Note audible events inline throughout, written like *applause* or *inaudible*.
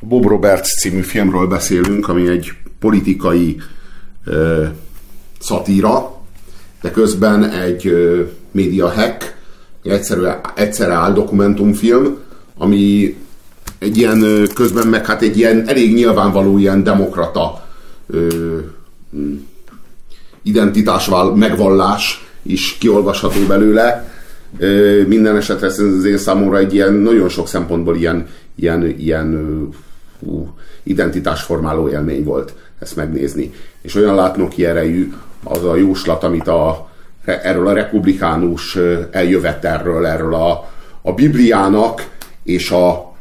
Bob Roberts című filmről beszélünk, ami egy politikai ö, szatíra, de közben egy ö, média hack, egyszerűen, egyszerre áll dokumentumfilm, ami egy ilyen közben meg hát egy ilyen elég nyilvánvaló ilyen demokrata ö, identitás megvallás is kiolvasható belőle. Ö, minden esetre ez az én számomra egy ilyen nagyon sok szempontból ilyen, ilyen, ilyen hú, identitásformáló élmény volt ezt megnézni. És olyan látnoki erejű az a jóslat, amit a, erről a republikánus eljövetelről, erről a, a Bibliának és a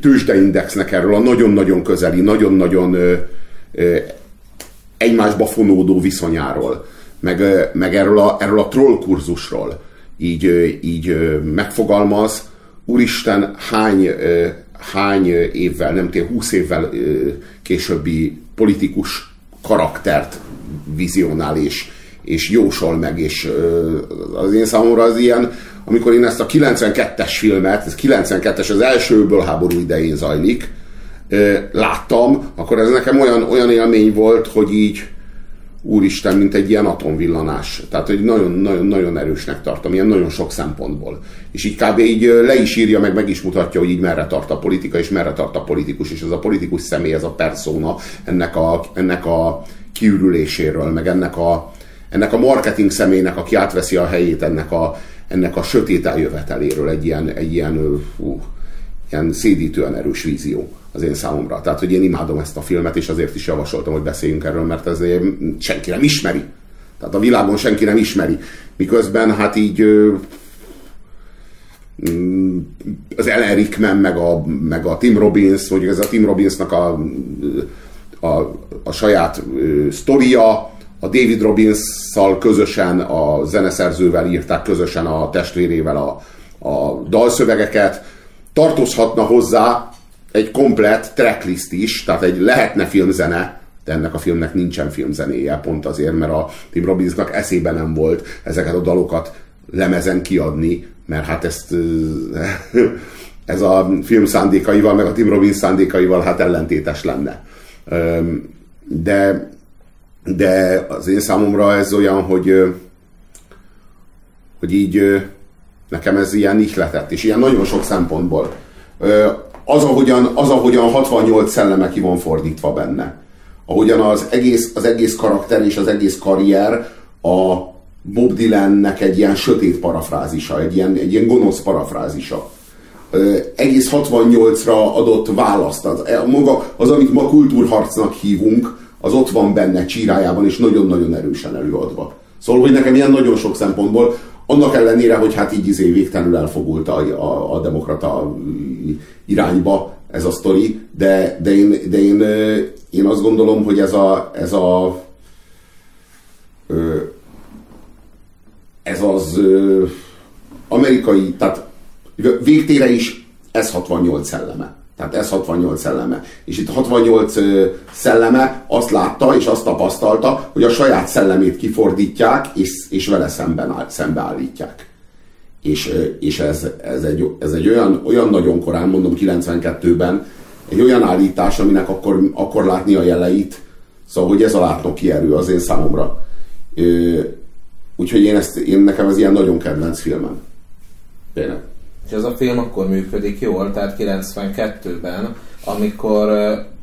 tőzsdeindexnek erről a nagyon-nagyon közeli, nagyon-nagyon egymásba fonódó viszonyáról, meg, meg erről, a, erről a troll kurzusról így, így megfogalmaz, úristen, hány, hány évvel, nem tudom, húsz évvel későbbi politikus karaktert vizionál és, és jósol meg, és az én számomra az ilyen, amikor én ezt a 92-es filmet, ez 92-es az elsőből háború idején zajlik, láttam, akkor ez nekem olyan, olyan élmény volt, hogy így úristen, mint egy ilyen atomvillanás. Tehát, hogy nagyon-nagyon erősnek tartom, ilyen nagyon sok szempontból. És így kb. így le is írja, meg meg is mutatja, hogy így merre tart a politika, és merre tart a politikus, és ez a politikus személy, ez a persona ennek a, ennek a kiürüléséről, meg ennek a, ennek a marketing személynek, aki átveszi a helyét ennek a, ennek a sötét eljöveteléről egy ilyen, egy ilyen, hú, ilyen szédítően erős vízió az én számomra. Tehát, hogy én imádom ezt a filmet, és azért is javasoltam, hogy beszéljünk erről, mert ez senki nem ismeri. Tehát a világon senki nem ismeri. Miközben hát így mm, az Ellen Rickman, meg a, meg a Tim Robbins, mondjuk ez a Tim Robbinsnak a, a, a saját sztoria, a David Robbins-szal közösen, a zeneszerzővel írták közösen a testvérével a, a dalszövegeket, tartozhatna hozzá egy komplett tracklist is, tehát egy lehetne filmzene, de ennek a filmnek nincsen filmzenéje, pont azért, mert a Tim Robbinsnak eszébe nem volt ezeket a dalokat lemezen kiadni, mert hát ezt *laughs* ez a film szándékaival, meg a Tim Robbins szándékaival hát ellentétes lenne. De, de az én számomra ez olyan, hogy hogy így nekem ez ilyen ihletett, és ilyen nagyon sok szempontból az, ahogyan, az, ahogyan 68 szelleme ki van fordítva benne. Ahogyan az egész, az egész karakter és az egész karrier a Bob Dylannek egy ilyen sötét parafrázisa, egy ilyen, egy ilyen gonosz parafrázisa. Egész 68-ra adott választ. Az, e, maga, az, amit ma kultúrharcnak hívunk, az ott van benne csírájában, és nagyon-nagyon erősen előadva. Szóval, hogy nekem ilyen nagyon sok szempontból, annak ellenére, hogy hát így izé végtelenül elfogult a, a, a demokrata irányba ez a sztori, de, de, én, de én, én azt gondolom, hogy ez a, ez a ez az amerikai, tehát végtére is ez 68 szelleme. Tehát ez 68 szelleme. És itt 68 szelleme azt látta és azt tapasztalta, hogy a saját szellemét kifordítják, és, és vele szemben áll, szembeállítják. És, és ez, ez, egy, ez egy olyan, olyan nagyon korán, mondom 92-ben, egy olyan állítás, aminek akkor, akkor látni a jeleit, szóval, hogy ez a látnoki erő az én számomra. Úgyhogy én, ezt, én nekem ez ilyen nagyon kedvenc filmem. Tényleg. És ez a film akkor működik jól, tehát 92-ben, amikor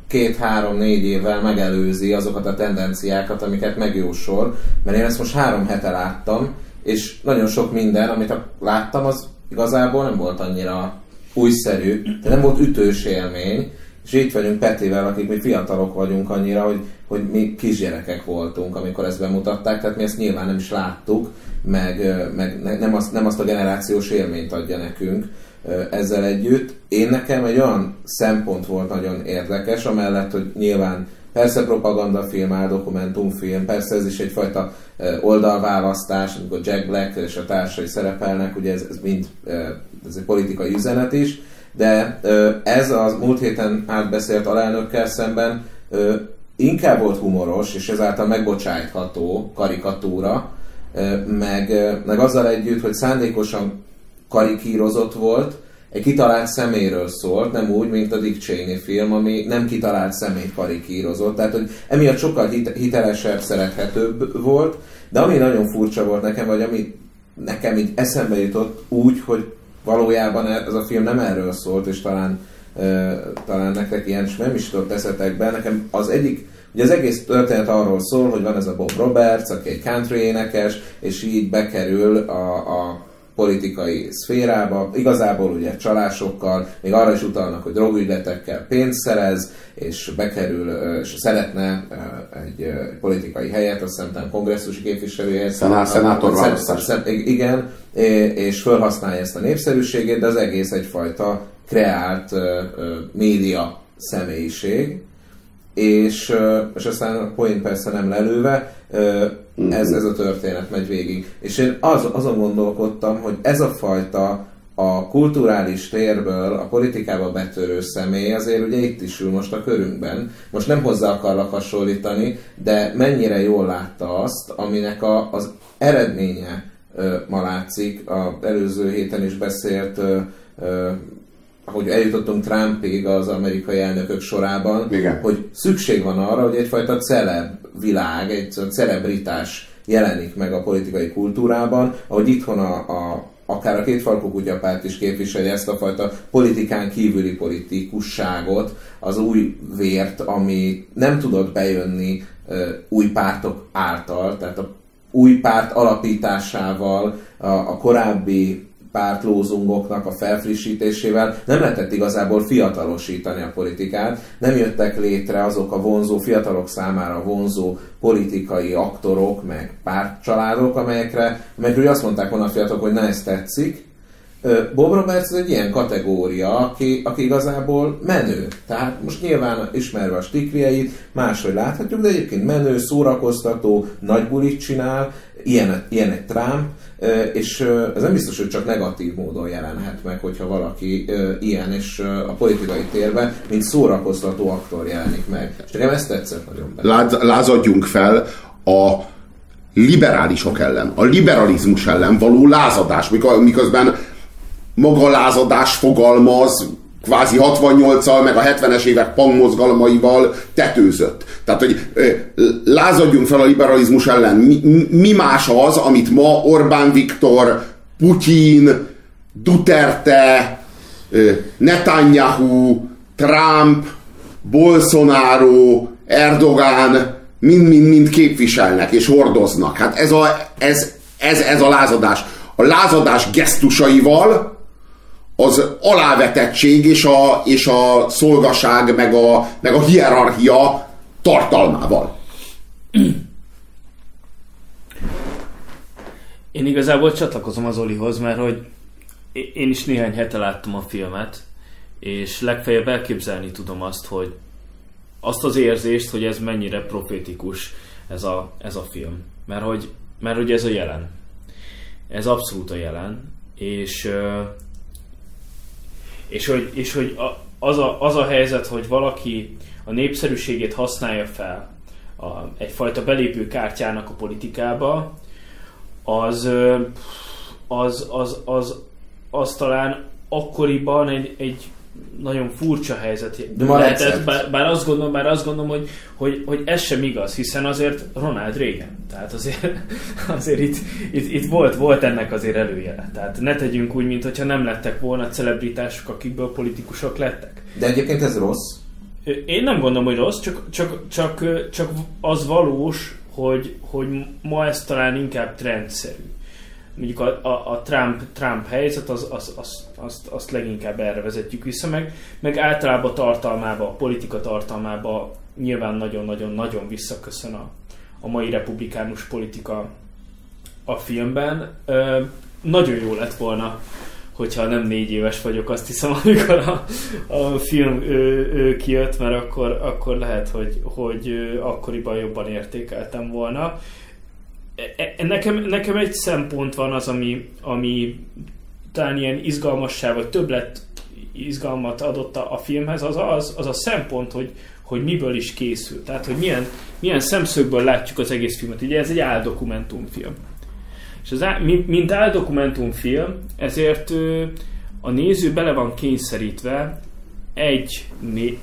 két-három-négy évvel megelőzi azokat a tendenciákat, amiket megjósol, mert én ezt most három hete láttam, és nagyon sok minden, amit láttam, az igazából nem volt annyira újszerű, de nem volt ütős élmény, és itt vagyunk Petivel, akik mi fiatalok vagyunk annyira, hogy, hogy mi kisgyerekek voltunk, amikor ezt bemutatták, tehát mi ezt nyilván nem is láttuk, meg, meg nem, azt, nem azt a generációs élményt adja nekünk ezzel együtt. Én nekem egy olyan szempont volt nagyon érdekes, amellett, hogy nyilván persze propagandafilm, dokumentumfilm, persze ez is egyfajta oldalválasztás, amikor Jack Black és a társai szerepelnek, ugye ez, ez mind ez egy politikai üzenet is, de ez az múlt héten átbeszélt alelnökkel szemben inkább volt humoros, és ezáltal megbocsájtható karikatúra, meg, meg azzal együtt, hogy szándékosan karikírozott volt, egy kitalált szeméről szólt, nem úgy, mint a Dick Cheney film, ami nem kitalált személyt karikírozott. Tehát, hogy emiatt sokkal hitelesebb, szerethetőbb volt, de ami nagyon furcsa volt nekem, vagy ami nekem így eszembe jutott úgy, hogy valójában e- ez a film nem erről szólt, és talán, uh, talán nektek ilyen nem is tudott eszetekbe. Nekem az egyik, ugye az egész történet arról szól, hogy van ez a Bob Roberts, aki egy country énekes, és így bekerül a, a politikai szférába, igazából ugye csalásokkal, még arra is utalnak, hogy drogügyletekkel pénzt szerez, és bekerül, és szeretne egy politikai helyet, azt hiszem kongresszusi képviselője. Szenátor Igen, és felhasználja ezt a népszerűségét, de az egész egyfajta kreált média személyiség, és, és aztán a point persze nem lelőve, ez, ez a történet megy végig. És én az, azon gondolkodtam, hogy ez a fajta a kulturális térből a politikába betörő személy azért ugye itt is ül most a körünkben. Most nem hozzá akarlak hasonlítani, de mennyire jól látta azt, aminek a, az eredménye ö, ma látszik. A előző héten is beszélt ö, ö, ahogy eljutottunk Trumpig az amerikai elnökök sorában, Igen. hogy szükség van arra, hogy egyfajta celeb világ, egy celebritás jelenik meg a politikai kultúrában, ahogy itthon a, a akár a két farkú kutyapárt is képviseli ezt a fajta politikán kívüli politikusságot, az új vért, ami nem tudott bejönni új pártok által, tehát a új párt alapításával a, a korábbi pártlózungoknak a felfrissítésével. Nem lehetett igazából fiatalosítani a politikát, nem jöttek létre azok a vonzó, fiatalok számára vonzó politikai aktorok, meg pártcsaládok, amelyekre, amelyekről azt mondták volna a fiatalok, hogy na ez tetszik, Bob Roberts egy ilyen kategória, aki, aki igazából menő. Tehát most nyilván ismerve a stiklieit, máshogy láthatjuk, de egyébként menő, szórakoztató, nagy bulit csinál, ilyen, ilyen egy Trump, és ez nem biztos, hogy csak negatív módon jelenhet meg, hogyha valaki ilyen, és a politikai térben, mint szórakoztató aktor jelenik meg. És nekem ezt tetszett nagyon benne. Lázadjunk fel a liberálisok ellen, a liberalizmus ellen való lázadás, miközben maga lázadás fogalmaz kvázi 68-al, meg a 70-es évek pangmozgalmaival tetőzött. Tehát, hogy lázadjunk fel a liberalizmus ellen. Mi, mi más az, amit ma Orbán Viktor, Putyin, Duterte, Netanyahu, Trump, Bolsonaro, Erdogan mind-mind-mind képviselnek és hordoznak. Hát ez a, ez, ez, ez a lázadás. A lázadás gesztusaival az alávetettség és a, és a szolgaság, meg a, meg a hierarchia tartalmával. Én igazából csatlakozom az Olihoz, mert hogy én is néhány hete láttam a filmet, és legfeljebb elképzelni tudom azt, hogy azt az érzést, hogy ez mennyire profétikus ez a, ez a film. Mert hogy, mert hogy ez a jelen. Ez abszolút a jelen, és és hogy, és hogy az, a, az a helyzet, hogy valaki a népszerűségét használja fel a, egyfajta belépő kártyának a politikába, az, az, az, az, az talán akkoriban egy, egy nagyon furcsa helyzet De lehetett, bár, bár, azt gondolom, bár azt gondolom, hogy, hogy, hogy ez sem igaz, hiszen azért Ronald Reagan, tehát azért, *laughs* azért itt, itt, itt, volt, volt ennek azért előjele. Tehát ne tegyünk úgy, mintha nem lettek volna celebritások, akikből politikusok lettek. De egyébként ez rossz? Én nem gondolom, hogy rossz, csak, csak, csak, csak az valós, hogy, hogy ma ez talán inkább trendszerű mondjuk a, a, a Trump, Trump helyzet, az, az, az, azt, azt leginkább erre vezetjük vissza, meg, meg általában tartalmába, a politika tartalmába nyilván nagyon-nagyon-nagyon visszaköszön a, a mai republikánus politika a filmben. Ö, nagyon jó lett volna, hogyha nem négy éves vagyok, azt hiszem, *laughs* amikor a, a film ö, ö, kijött, mert akkor, akkor lehet, hogy, hogy akkoriban jobban értékeltem volna. E, e, nekem, nekem egy szempont van az, ami, ami talán ilyen izgalmassá, vagy többlet izgalmat adott a, a filmhez, az, az, az a szempont, hogy, hogy miből is készül. Tehát, hogy milyen, milyen szemszögből látjuk az egész filmet. Ugye ez egy áldokumentumfilm. És az, mint áldokumentumfilm, ezért a néző bele van kényszerítve egy,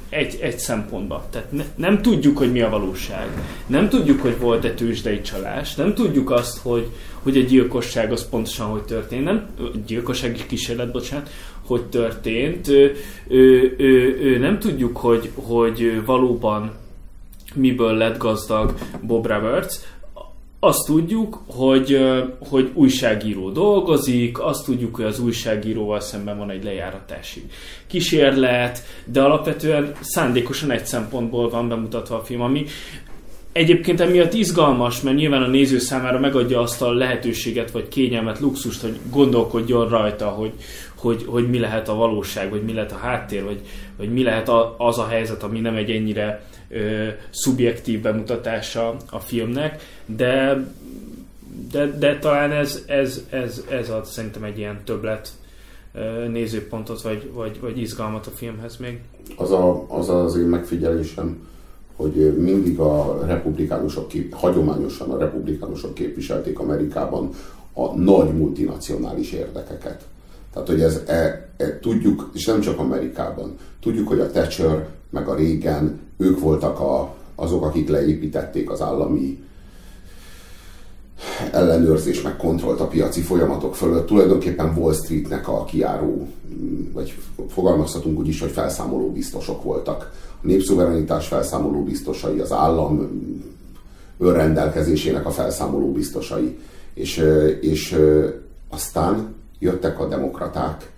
egy, egy szempontba. Tehát ne, nem tudjuk, hogy mi a valóság. Nem tudjuk, hogy volt-e tőzsdei csalás. Nem tudjuk azt, hogy, hogy a gyilkosság az pontosan hogy történt. Nem, gyilkossági kísérlet, bocsánat, hogy történt. Ö, ö, ö, ö, nem tudjuk, hogy, hogy valóban miből lett gazdag Bob Roberts azt tudjuk, hogy, hogy újságíró dolgozik, azt tudjuk, hogy az újságíróval szemben van egy lejáratási kísérlet, de alapvetően szándékosan egy szempontból van bemutatva a film, ami egyébként emiatt izgalmas, mert nyilván a néző számára megadja azt a lehetőséget, vagy kényelmet, luxust, hogy gondolkodjon rajta, hogy, hogy, hogy mi lehet a valóság, vagy mi lehet a háttér, vagy, vagy mi lehet az a helyzet, ami nem egy ennyire ö, szubjektív bemutatása a filmnek, de, de, de talán ez, ez, ez, ez ad szerintem egy ilyen többlet nézőpontot, vagy, vagy, vagy izgalmat a filmhez még. Az, a, az az én megfigyelésem, hogy mindig a republikánusok, hagyományosan a republikánusok képviselték Amerikában a nagy multinacionális érdekeket. Tehát, hogy ez, e, e, tudjuk, és nem csak Amerikában, tudjuk, hogy a Thatcher meg a régen, ők voltak a, azok, akik leépítették az állami ellenőrzés meg kontrollt a piaci folyamatok fölött. Tulajdonképpen Wall Streetnek a kiáró, vagy fogalmazhatunk úgy is, hogy felszámoló biztosok voltak. A népszuverenitás felszámoló biztosai, az állam önrendelkezésének a felszámoló biztosai. És, és aztán jöttek a demokraták,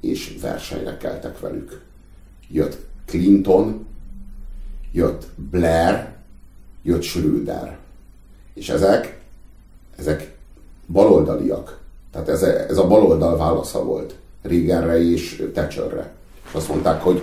és versenyre keltek velük. Jött Clinton, jött Blair, jött Schröder. És ezek, ezek baloldaliak. Tehát ez, ez a baloldal válasza volt Reaganre és Thatcherre. És azt mondták, hogy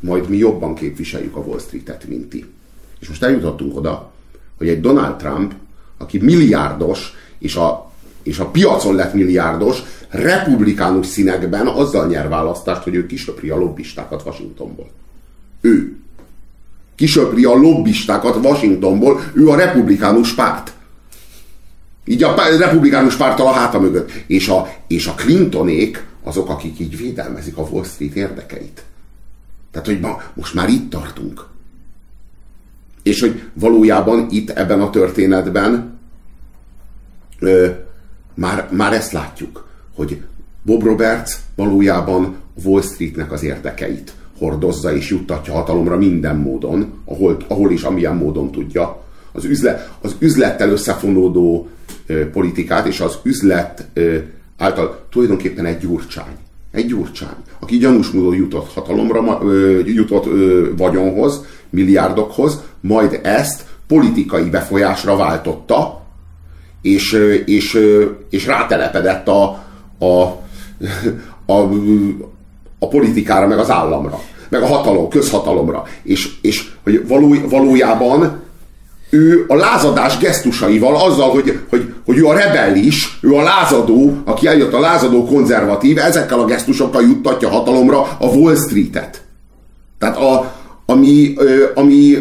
majd mi jobban képviseljük a Wall Street-et, mint ti. És most eljutottunk oda, hogy egy Donald Trump, aki milliárdos, és a, és a piacon lett milliárdos, republikánus színekben azzal nyer választást, hogy ő kisöpri a lobbistákat Washingtonból. Ő. Kisöpri a lobbistákat Washingtonból, ő a republikánus párt. Így a republikánus pártal a háta mögött. És a, és a Clintonék azok, akik így védelmezik a Wall Street érdekeit. Tehát, hogy ma, most már itt tartunk. És hogy valójában itt ebben a történetben ö, már, már ezt látjuk hogy Bob Roberts valójában Wall Streetnek az érdekeit hordozza és juttatja hatalomra minden módon, ahol, ahol és amilyen módon tudja. Az, üzlet, az üzlettel összefonódó ö, politikát és az üzlet ö, által tulajdonképpen egy gyurcsány. Egy gyurcsány, aki gyanús módon jutott hatalomra, ö, jutott ö, vagyonhoz, milliárdokhoz, majd ezt politikai befolyásra váltotta, és, és, és rátelepedett a, a, a, a politikára, meg az államra, meg a hatalom, közhatalomra. És, és hogy való, valójában ő a lázadás gesztusaival, azzal, hogy, hogy, hogy ő a rebellis, ő a lázadó, aki eljött a lázadó konzervatív, ezekkel a gesztusokkal juttatja hatalomra a Wall Street-et. Tehát a, ami, ami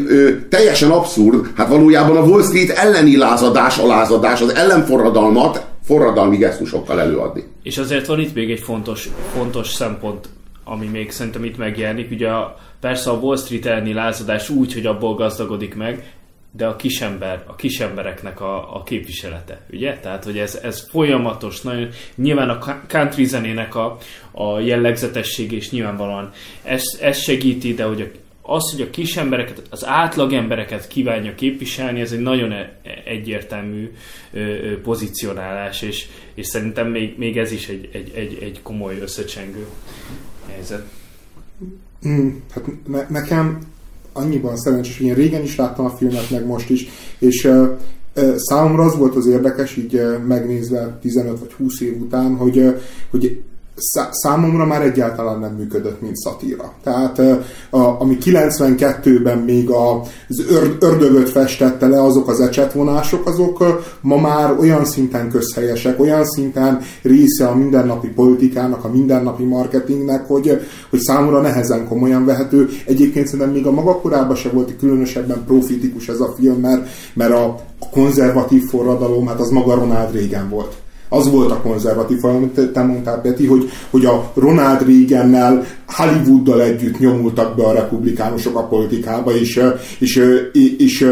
teljesen abszurd, hát valójában a Wall Street elleni lázadás, a lázadás, az ellenforradalmat forradalmi gesztusokkal előadni. És azért van itt még egy fontos, fontos szempont, ami még szerintem itt megjelenik. Ugye a, persze a Wall Street elleni lázadás úgy, hogy abból gazdagodik meg, de a kisember, a kisembereknek a, a képviselete, ugye? Tehát, hogy ez, ez folyamatos, nagyon, nyilván a country zenének a, a jellegzetesség, és nyilvánvalóan ez, ez segíti, de hogy a, az, hogy a kis embereket, az átlag embereket kívánja képviselni, ez egy nagyon e- egyértelmű pozícionálás, és, és szerintem még, még ez is egy, egy, egy, egy komoly összecsengő helyzet. Mm, hát ne, nekem annyiban szerencsés, hogy én régen is láttam a filmet, meg most is, és uh, számomra az volt az érdekes, így megnézve 15 vagy 20 év után, hogy, hogy számomra már egyáltalán nem működött, mint szatíra. Tehát a, ami 92-ben még az ördögöt festette le, azok az ecsetvonások, azok ma már olyan szinten közhelyesek, olyan szinten része a mindennapi politikának, a mindennapi marketingnek, hogy, hogy számomra nehezen komolyan vehető. Egyébként szerintem még a maga korában se volt különösebben profitikus ez a film, mert, mert a konzervatív forradalom, hát az maga Ronald Reagan volt. Az volt a konzervatív, amit te mondtál, Peti, hogy, hogy a Ronald Reagannel Hollywooddal együtt nyomultak be a republikánusok a politikába, és, és, és, és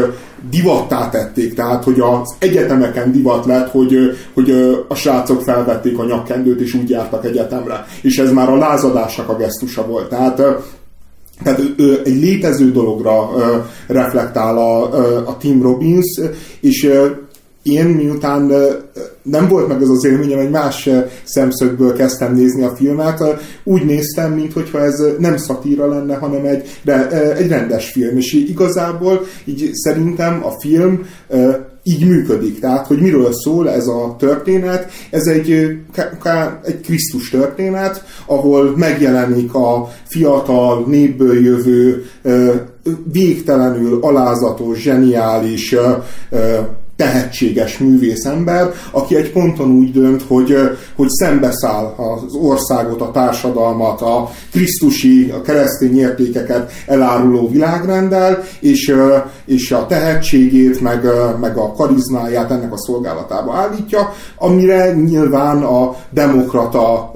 divattá tették, tehát hogy az egyetemeken divat lett, hogy, hogy a srácok felvették a nyakkendőt, és úgy jártak egyetemre. És ez már a lázadásnak a gesztusa volt. Tehát tehát egy létező dologra reflektál a, a Tim Robbins, és én miután nem volt meg ez az élményem, egy más szemszögből kezdtem nézni a filmet, úgy néztem, mintha ez nem szatíra lenne, hanem egy, egy rendes film, és igazából így szerintem a film így működik. Tehát, hogy miről szól ez a történet, ez egy, egy Krisztus történet, ahol megjelenik a fiatal, népből jövő, végtelenül alázatos, zseniális tehetséges művészember, aki egy ponton úgy dönt, hogy, hogy szembeszáll az országot, a társadalmat, a krisztusi, a keresztény értékeket eláruló világrenddel, és, és a tehetségét, meg, meg a karizmáját ennek a szolgálatába állítja, amire nyilván a demokrata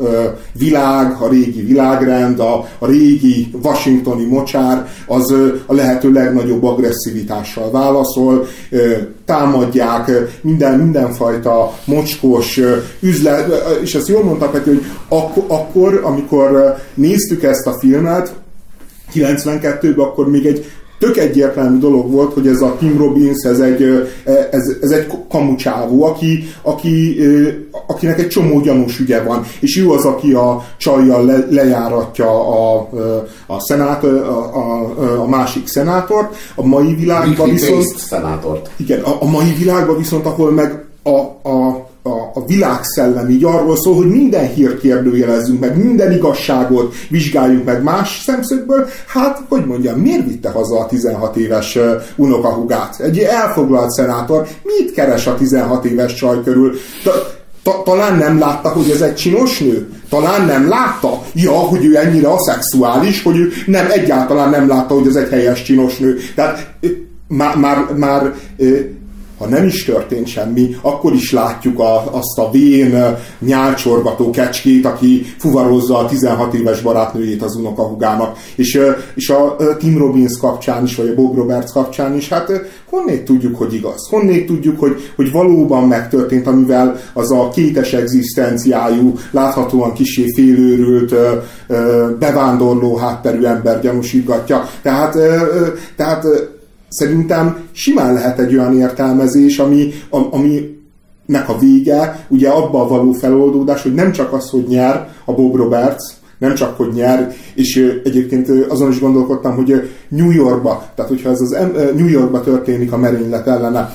világ, a régi világrend, a, a régi washingtoni mocsár az a lehető legnagyobb agresszivitással válaszol, támadják, minden, mindenfajta mocskos üzlet, és ezt jól mondta Peti, hogy akkor, akkor, amikor néztük ezt a filmet, 92-ben, akkor még egy tök egyértelmű dolog volt, hogy ez a Tim Robbins, ez egy, ez, ez egy kamucsávó, aki, aki, akinek egy csomó gyanús ügye van, és ő az, aki a csajjal le, lejáratja a, a, szenát, a, a, a másik szenátort, a mai világban viszont... Szenátort. Igen, a, a mai világban viszont, ahol meg a, a a, a világszellem így arról szól, hogy minden hírt kérdőjelezzünk meg, minden igazságot vizsgáljuk meg más szemszögből, hát, hogy mondjam, miért vitte haza a 16 éves unokahugát? Egy elfoglalt szenátor mit keres a 16 éves csaj körül? Ta, talán nem látta, hogy ez egy csinos nő? Talán nem látta? Ja, hogy ő ennyire aszexuális, hogy ő nem, egyáltalán nem látta, hogy ez egy helyes csinos nő. Tehát már, már, már ha nem is történt semmi, akkor is látjuk a, azt a vén, nyálcsorgató kecskét, aki fuvarozza a 16 éves barátnőjét az unokahugának. És, és a Tim Robbins kapcsán is, vagy a Bob Roberts kapcsán is, hát honnét tudjuk, hogy igaz? Honnét tudjuk, hogy, hogy valóban megtörtént, amivel az a kétes egzisztenciájú, láthatóan kisé félőrült, bevándorló hátterű ember gyanúsítgatja. Tehát, tehát szerintem simán lehet egy olyan értelmezés, ami, ami nek a vége, ugye abba való feloldódás, hogy nem csak az, hogy nyer a Bob Roberts, nem csak, hogy nyer, és egyébként azon is gondolkodtam, hogy New Yorkba, tehát hogyha ez az New Yorkba történik a merénylet ellene,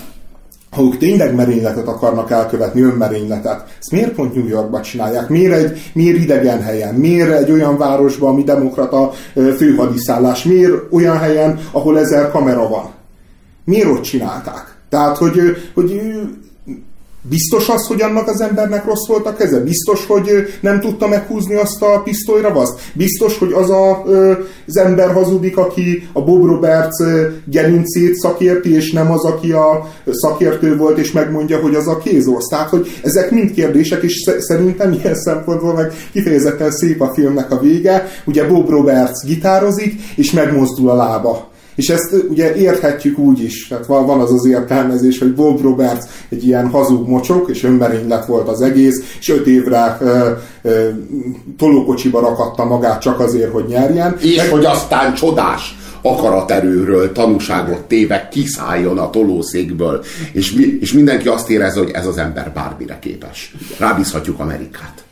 ha ők tényleg merényletet akarnak elkövetni, önmerényletet, ezt miért pont New Yorkba csinálják? Miért egy miért idegen helyen? Miért egy olyan városban, ami demokrata főhadiszállás? Miért olyan helyen, ahol ezer kamera van? Miért ott csinálták? Tehát, hogy, hogy Biztos az, hogy annak az embernek rossz volt a keze? Biztos, hogy nem tudta meghúzni azt a pisztolyravaszt? Biztos, hogy az a, az ember hazudik, aki a Bob Roberts gerincét szakérti, és nem az, aki a szakértő volt, és megmondja, hogy az a kézorsz. Tehát, hogy ezek mind kérdések, és szerintem ilyen szempontból meg kifejezetten szép a filmnek a vége. Ugye Bob Roberts gitározik, és megmozdul a lába és ezt ugye érthetjük úgy is, tehát van, van az az értelmezés, hogy Bob Roberts egy ilyen hazug mocsok, és önmerénylet volt az egész, és öt évre ö, ö, tolókocsiba rakatta magát csak azért, hogy nyerjen. És Meg... hogy aztán csodás akaraterőről tanúságot téve kiszálljon a tolószékből, és, mi, és mindenki azt érezze, hogy ez az ember bármire képes. Rábízhatjuk Amerikát.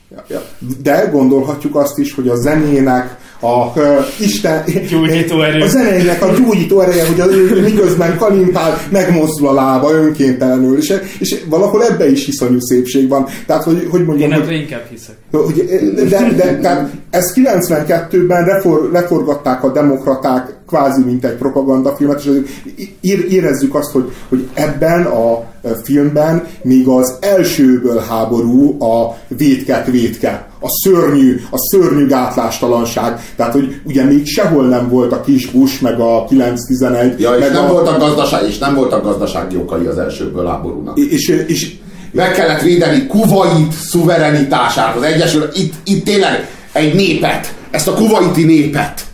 De gondolhatjuk azt is, hogy a zenének, a uh, Isten... Gyógyító erő. A zenének a gyógyító ereje, hogy az, miközben kalimpál, megmozdul a lába önkéntelenül, és, és valahol ebbe is iszonyú szépség van. Tehát, hogy, hogy mondjam... Én hogy, inkább hiszek. Hogy, de, de, tehát ezt 92-ben refor, leforgatták a demokraták kvázi mint egy propagandafilmet, és érezzük azt, hogy, hogy ebben a filmben még az elsőből háború a védket védke, a szörnyű, a szörnyű gátlástalanság. Tehát, hogy ugye még sehol nem volt a kis Bush, meg a 911. Ja, és meg nem, a... voltak gazdaság, és nem voltak gazdasági okai az elsőből háborúnak. És, és meg kellett védeni Kuwait szuverenitását, az Egyesült, itt, itt tényleg egy népet, ezt a kuwaiti népet,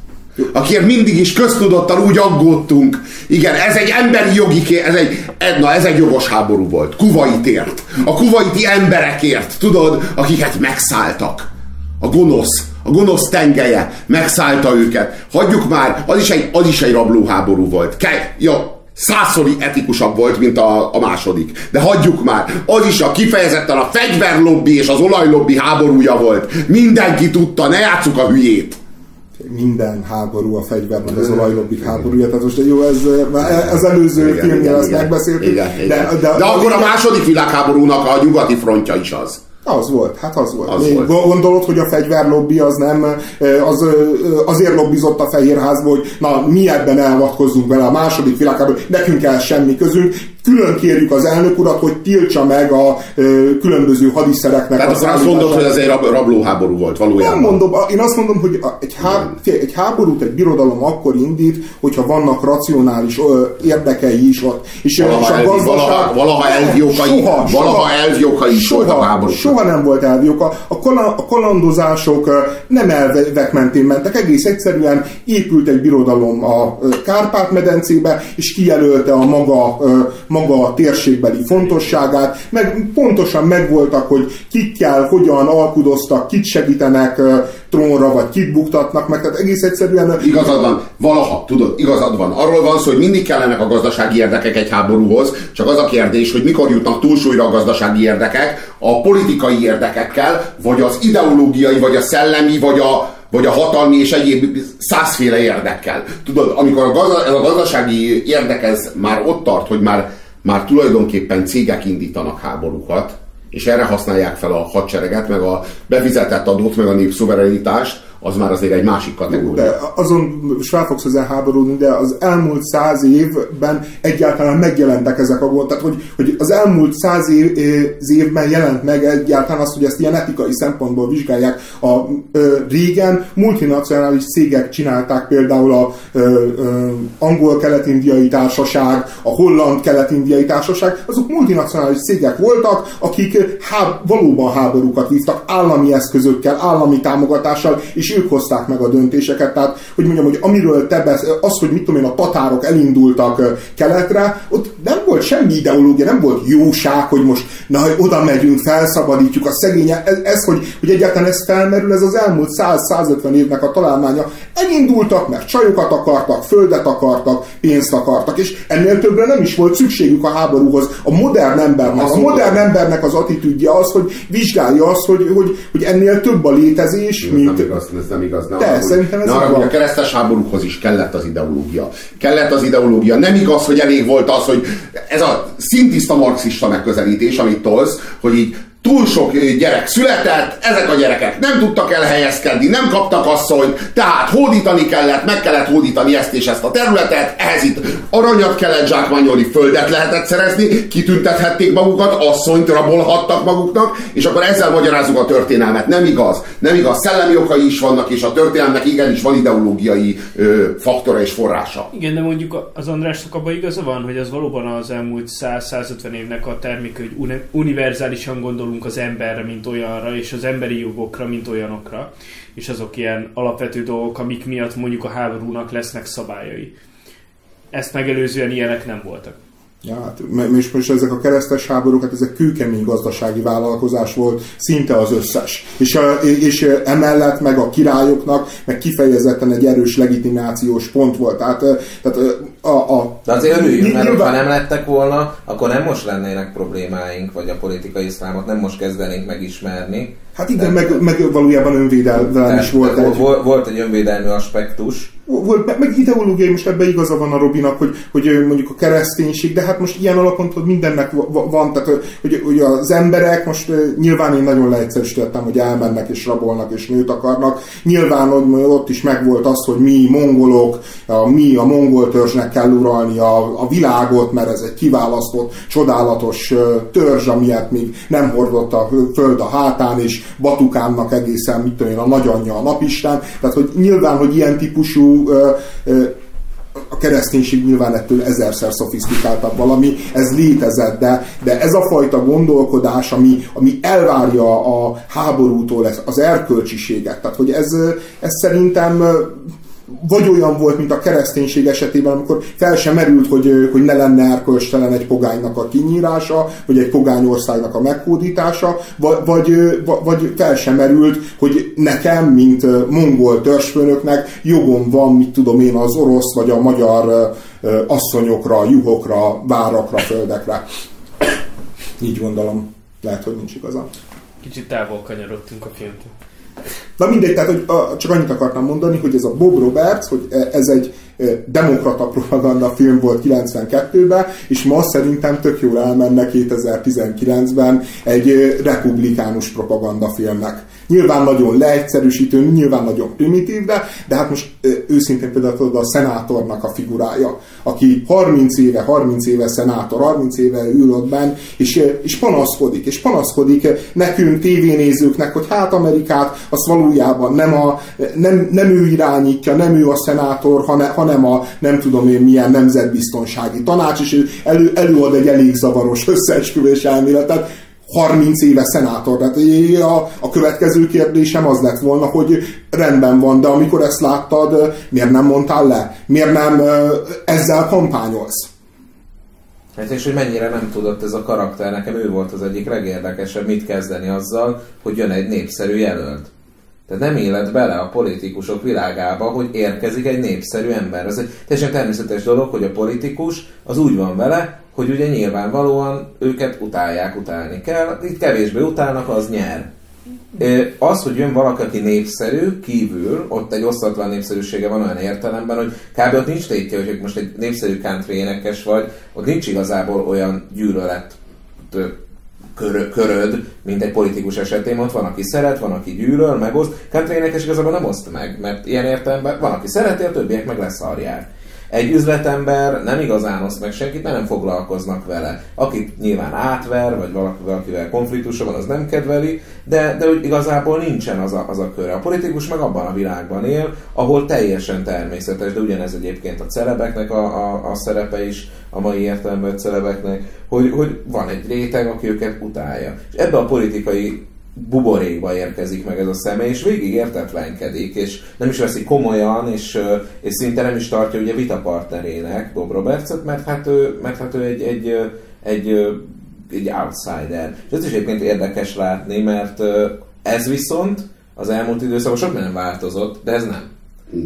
akiért mindig is köztudottan úgy aggódtunk. Igen, ez egy emberi jogi, ez egy, na ez egy jogos háború volt. Kuwaitért. A kuwaiti emberekért, tudod, akiket megszálltak. A gonosz, a gonosz tengelye megszállta őket. Hagyjuk már, az is egy, az is egy rablóháború volt. Ke, jó, százszori etikusabb volt, mint a, a második. De hagyjuk már, az is a kifejezetten a fegyverlobbi és az olajlobbi háborúja volt. Mindenki tudta, ne játsszuk a hülyét minden háború a fegyver, meg az olajlobbik háborúja. Tehát most jó, ez az előző filmnél azt megbeszéltük. Igen, igen. De, de, de, de akkor a második világháborúnak a nyugati frontja is az. Az volt, hát az volt. Az volt. Gondolod, hogy a fegyverlobbi az nem az, azért lobbizott a Fehérházba, hogy na mi ebben elvatkozzunk vele a második világháború, nekünk el semmi közünk, külön kérjük az elnök urat, hogy tiltsa meg a ö, különböző hadiszereknek Tehát akkor azt mondod, hogy ez egy rab, rablóháború volt valójában? Nem mondom, én azt mondom, hogy egy, há, egy háborút, egy birodalom akkor indít, hogyha vannak racionális ö, érdekei is ott. És, valaha, és a gazdaság, valaha, valaha elvjókai, soha, valaha elvjókai is soha. Soha nem volt elvjók. A, a kalandozások nem elvek mentén mentek, egész egyszerűen épült egy birodalom a Kárpát-medencébe, és kijelölte a maga maga a térségbeli fontosságát, meg pontosan megvoltak, hogy kikkel, hogyan alkudoztak, kit segítenek trónra, vagy kit buktatnak meg, tehát egész egyszerűen... Igazad van, valaha, tudod, igazad van. Arról van szó, hogy mindig kellenek a gazdasági érdekek egy háborúhoz, csak az a kérdés, hogy mikor jutnak túlsúlyra a gazdasági érdekek, a politikai érdekekkel, vagy az ideológiai, vagy a szellemi, vagy a, vagy a hatalmi és egyéb százféle érdekkel. Tudod, amikor a, gazda, ez a gazdasági érdek ez már ott tart, hogy már már tulajdonképpen cégek indítanak háborúkat, és erre használják fel a hadsereget, meg a befizetett adót, meg a népszuverenitást, az már azért egy másik kategória. De azon fel fogsz ezzel háborúdni, de az elmúlt száz évben egyáltalán megjelentek ezek a gondok. Tehát, hogy, hogy az elmúlt száz év, évben jelent meg egyáltalán azt, hogy ezt ilyen etikai szempontból vizsgálják. A ö, régen multinacionális cégek csinálták például a ö, ö, angol kelet-indiai társaság, a holland kelet-indiai társaság, azok multinacionális cégek voltak, akik há, valóban háborúkat vívtak állami eszközökkel, állami támogatással, és ők hozták meg a döntéseket. Tehát, hogy mondjam, hogy amiről te besz, az, hogy mit tudom én, a tatárok elindultak keletre, ott nem volt semmi ideológia, nem volt jóság, hogy most na, hogy oda megyünk, felszabadítjuk a szegénye. Ez, ez hogy, hogy egyáltalán ez felmerül, ez az elmúlt 100-150 évnek a találmánya. Elindultak, mert csajokat akartak, földet akartak, pénzt akartak, és ennél többre nem is volt szükségük a háborúhoz. A modern embernek, a modern embernek az attitűdje az, hogy vizsgálja azt, hogy, hogy, hogy ennél több a létezés, mint... Nem igaz, ez nem igaz. Ne De, arra, szerintem ez ne arra, hogy a keresztes háborúkhoz is kellett az ideológia. Kellett az ideológia. Nem igaz, hogy elég volt az, hogy ez a szintiszta marxista megközelítés, amit tolsz, hogy így túl sok gyerek született, ezek a gyerekek nem tudtak elhelyezkedni, nem kaptak asszonyt, tehát hódítani kellett, meg kellett hódítani ezt és ezt a területet, ehhez itt aranyat kellett zsákmányolni, földet lehetett szerezni, kitüntethették magukat, asszonyt rabolhattak maguknak, és akkor ezzel magyarázzuk a történelmet. Nem igaz, nem igaz, szellemi okai is vannak, és a történelmnek igenis van ideológiai ö, faktora és forrása. Igen, de mondjuk az Andrásnak abban igaza van, hogy az valóban az elmúlt 100-150 évnek a termék, hogy univerzálisan gondolunk gondolunk az emberre, mint olyanra, és az emberi jogokra, mint olyanokra, és azok ilyen alapvető dolgok, amik miatt mondjuk a háborúnak lesznek szabályai. Ezt megelőzően ilyenek nem voltak. Ja, hát, és most ezek a keresztes háborúk, hát ezek kőkemény gazdasági vállalkozás volt, szinte az összes. És, és emellett meg a királyoknak, meg kifejezetten egy erős legitimációs pont volt. Tehát, tehát a, a, De azért örüljünk, mert ha nem lettek volna, akkor nem most lennének problémáink, vagy a politikai iszlámot nem most kezdenénk megismerni. Hát igen, meg, meg valójában önvédelem is volt. Egy... Volt egy önvédelmi aspektus, volt, meg ideológiai most ebbe igaza van a Robinak, hogy, hogy mondjuk a kereszténység, de hát most ilyen alapon hogy mindennek van, tehát hogy, hogy az emberek, most nyilván én nagyon leegyszerűsítettem, hogy elmennek és rabolnak és nőt akarnak, nyilván hogy ott is megvolt az, hogy mi mongolok, a, mi a mongol törzsnek kell uralni a, a világot, mert ez egy kiválasztott, csodálatos törzs, amilyet még nem hordott a föld a hátán, és Batukánnak egészen, mit tudom én, a nagyanyja a napistán, tehát hogy nyilván, hogy ilyen típusú kereszténység nyilván ettől ezerszer szofisztikáltabb valami, ez létezett, de, de ez a fajta gondolkodás, ami, ami elvárja a háborútól az erkölcsiséget, tehát hogy ez, ez szerintem vagy olyan volt, mint a kereszténység esetében, amikor fel sem merült, hogy, hogy ne lenne erkölcstelen egy pogánynak a kinyírása, vagy egy pogány országnak a meghódítása, vagy, vagy, fel sem merült, hogy nekem, mint mongol törzsfőnöknek jogom van, mit tudom én, az orosz vagy a magyar asszonyokra, juhokra, várakra, földekre. Így gondolom. Lehet, hogy nincs igaza. Kicsit távol kanyarodtunk a filmtől. Na mindegy, tehát hogy a, csak annyit akartam mondani, hogy ez a Bob Roberts, hogy e, ez egy e, demokrata propaganda film volt 92-ben, és ma szerintem tök jól elmenne 2019-ben egy e, republikánus propaganda filmnek. Nyilván nagyon leegyszerűsítő, nyilván nagyon primitív, de, de hát most őszintén például a szenátornak a figurája, aki 30 éve, 30 éve szenátor, 30 éve ül ott benn, és, és panaszkodik, és panaszkodik nekünk, tévénézőknek, hogy hát Amerikát az valójában nem, a, nem, nem ő irányítja, nem ő a szenátor, hanem, hanem a nem tudom én milyen nemzetbiztonsági tanács, és elő, előad egy elég zavaros összeesküvés elméletet, 30 éve szenátor. Tehát a, a következő kérdésem az lett volna, hogy rendben van, de amikor ezt láttad, miért nem mondtál le? Miért nem ezzel kampányolsz? Hát és hogy mennyire nem tudott ez a karakter, nekem ő volt az egyik legérdekesebb, mit kezdeni azzal, hogy jön egy népszerű jelölt. Tehát nem élet bele a politikusok világába, hogy érkezik egy népszerű ember. Ez egy teljesen természetes dolog, hogy a politikus az úgy van vele, hogy ugye nyilvánvalóan őket utálják, utálni kell. Itt kevésbé utálnak, az nyer. Az, hogy jön valaki, aki népszerű, kívül, ott egy osztatlan népszerűsége van olyan értelemben, hogy kb. ott nincs tétje, hogy most egy népszerű country énekes vagy, ott nincs igazából olyan gyűlölet kör, köröd, mint egy politikus esetén. Ott van, aki szeret, van, aki gyűlöl, megoszt. Country énekes igazából nem oszt meg, mert ilyen értelemben van, aki szereti, a többiek meg leszarják. Egy üzletember nem igazán oszt meg senkit, mert nem foglalkoznak vele. Akit nyilván átver, vagy valaki, valakivel konfliktusa van, az nem kedveli, de, de úgy igazából nincsen az a, az a köre. A politikus meg abban a világban él, ahol teljesen természetes, de ugyanez egyébként a celebeknek a, a, a szerepe is, a mai értelemben celebeknek, hogy, hogy van egy réteg, aki őket utálja. És ebbe a politikai buborékba érkezik meg ez a személy, és végig értetlenkedik, és nem is veszi komolyan, és, és szinte nem is tartja ugye vitapartnerének Bob Robertset, mert hát ő, mert hát ő egy, egy, egy, egy outsider. És ez is egyébként érdekes látni, mert ez viszont az elmúlt időszakban sok nem változott, de ez nem.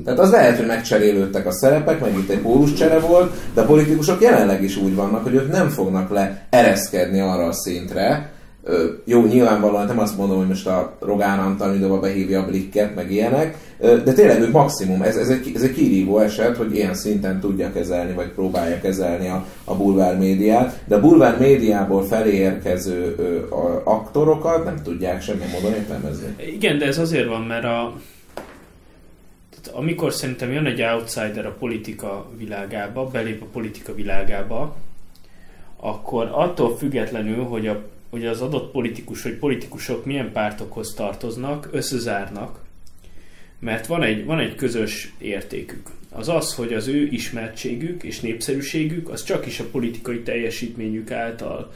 Tehát az lehet, hogy megcserélődtek a szerepek, meg itt egy csere volt, de a politikusok jelenleg is úgy vannak, hogy ők nem fognak le ereszkedni arra a szintre, jó, nyilvánvalóan nem azt mondom, hogy most a Rogán Antal mindenhol behívja a blikket, meg ilyenek, de tényleg ők maximum, ez, ez, egy, ez egy kirívó eset, hogy ilyen szinten tudja kezelni, vagy próbálja kezelni a, a bulvár médiát, de a bulvár médiából felé érkező ö, a, aktorokat nem tudják semmilyen módon értelmezni. Igen, de ez azért van, mert a, tehát amikor szerintem jön egy outsider a politika világába, belép a politika világába, akkor attól függetlenül, hogy a hogy az adott politikus vagy politikusok milyen pártokhoz tartoznak, összezárnak, mert van egy, van egy közös értékük. Az az, hogy az ő ismertségük és népszerűségük az csak is a politikai teljesítményük által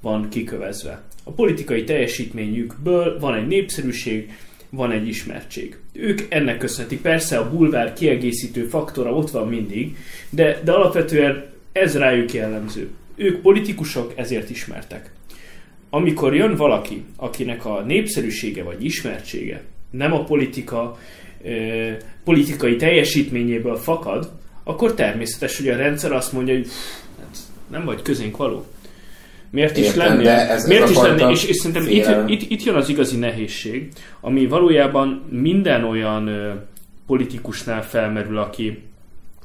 van kikövezve. A politikai teljesítményükből van egy népszerűség, van egy ismertség. Ők ennek köszönhetik. Persze a bulvár kiegészítő faktora ott van mindig, de, de alapvetően ez rájuk jellemző. Ők politikusok, ezért ismertek amikor jön valaki, akinek a népszerűsége vagy ismertsége nem a politika politikai teljesítményéből fakad, akkor természetes, hogy a rendszer azt mondja, hogy hát nem vagy közénk való. Miért is Értem, lennél? Ez, Miért ez is lennél? És, és szerintem itt, itt, itt jön az igazi nehézség, ami valójában minden olyan ö, politikusnál felmerül, aki,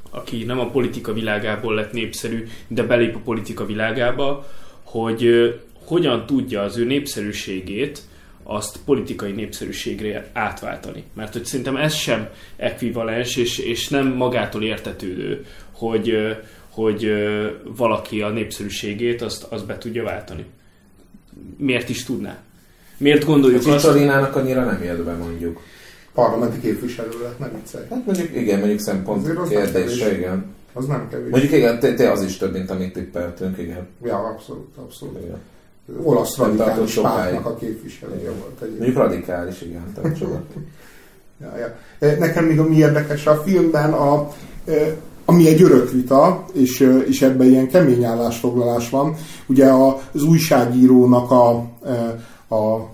aki nem a politika világából lett népszerű, de belép a politika világába, hogy hogyan tudja az ő népszerűségét azt politikai népszerűségre átváltani. Mert hogy szerintem ez sem ekvivalens, és, és nem magától értetődő, hogy, hogy valaki a népszerűségét azt, azt be tudja váltani. Miért is tudná? Miért gondoljuk azt... Csalinának annyira nem jött be mondjuk. Parlamenti képviselő lett, nem viccelj. Hát mondjuk igen, mondjuk szempont kérdése, igen. Az nem kevés. Mondjuk igen, te, te az is több, mint amit tippeltünk, igen. Ja, abszolút, abszolút. igen. Olasz radikális pártnak a képviselője volt egyébként. Mondjuk radikális, igen, tehát. *laughs* Ja, ja. E, Nekem még ami érdekes a filmben, a, e, ami egy örök vita, és, e, és ebben ilyen kemény állásfoglalás van, ugye az újságírónak a, a, a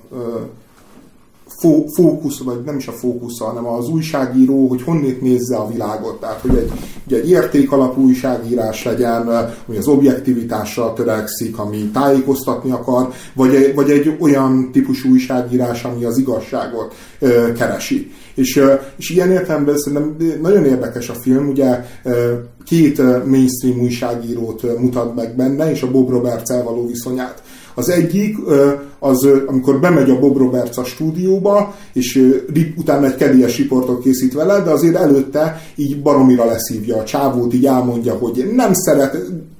fó, fókusz, vagy nem is a fókusz, hanem az újságíró, hogy honnét nézze a világot. Tehát, hogy egy, ugye egy értékalapú újságírás legyen, ami az objektivitásra törekszik, ami tájékoztatni akar, vagy egy, vagy egy olyan típusú újságírás, ami az igazságot ö, keresi. És, ö, és ilyen értelemben szerintem nagyon érdekes a film, ugye ö, két mainstream újságírót mutat meg benne, és a Bob roberts való viszonyát. Az egyik, az amikor bemegy a Bob Roberts a stúdióba, és rip- utána egy kedélyes riportot készít vele, de azért előtte így baromira leszívja a csávót, így elmondja, hogy nem szeret,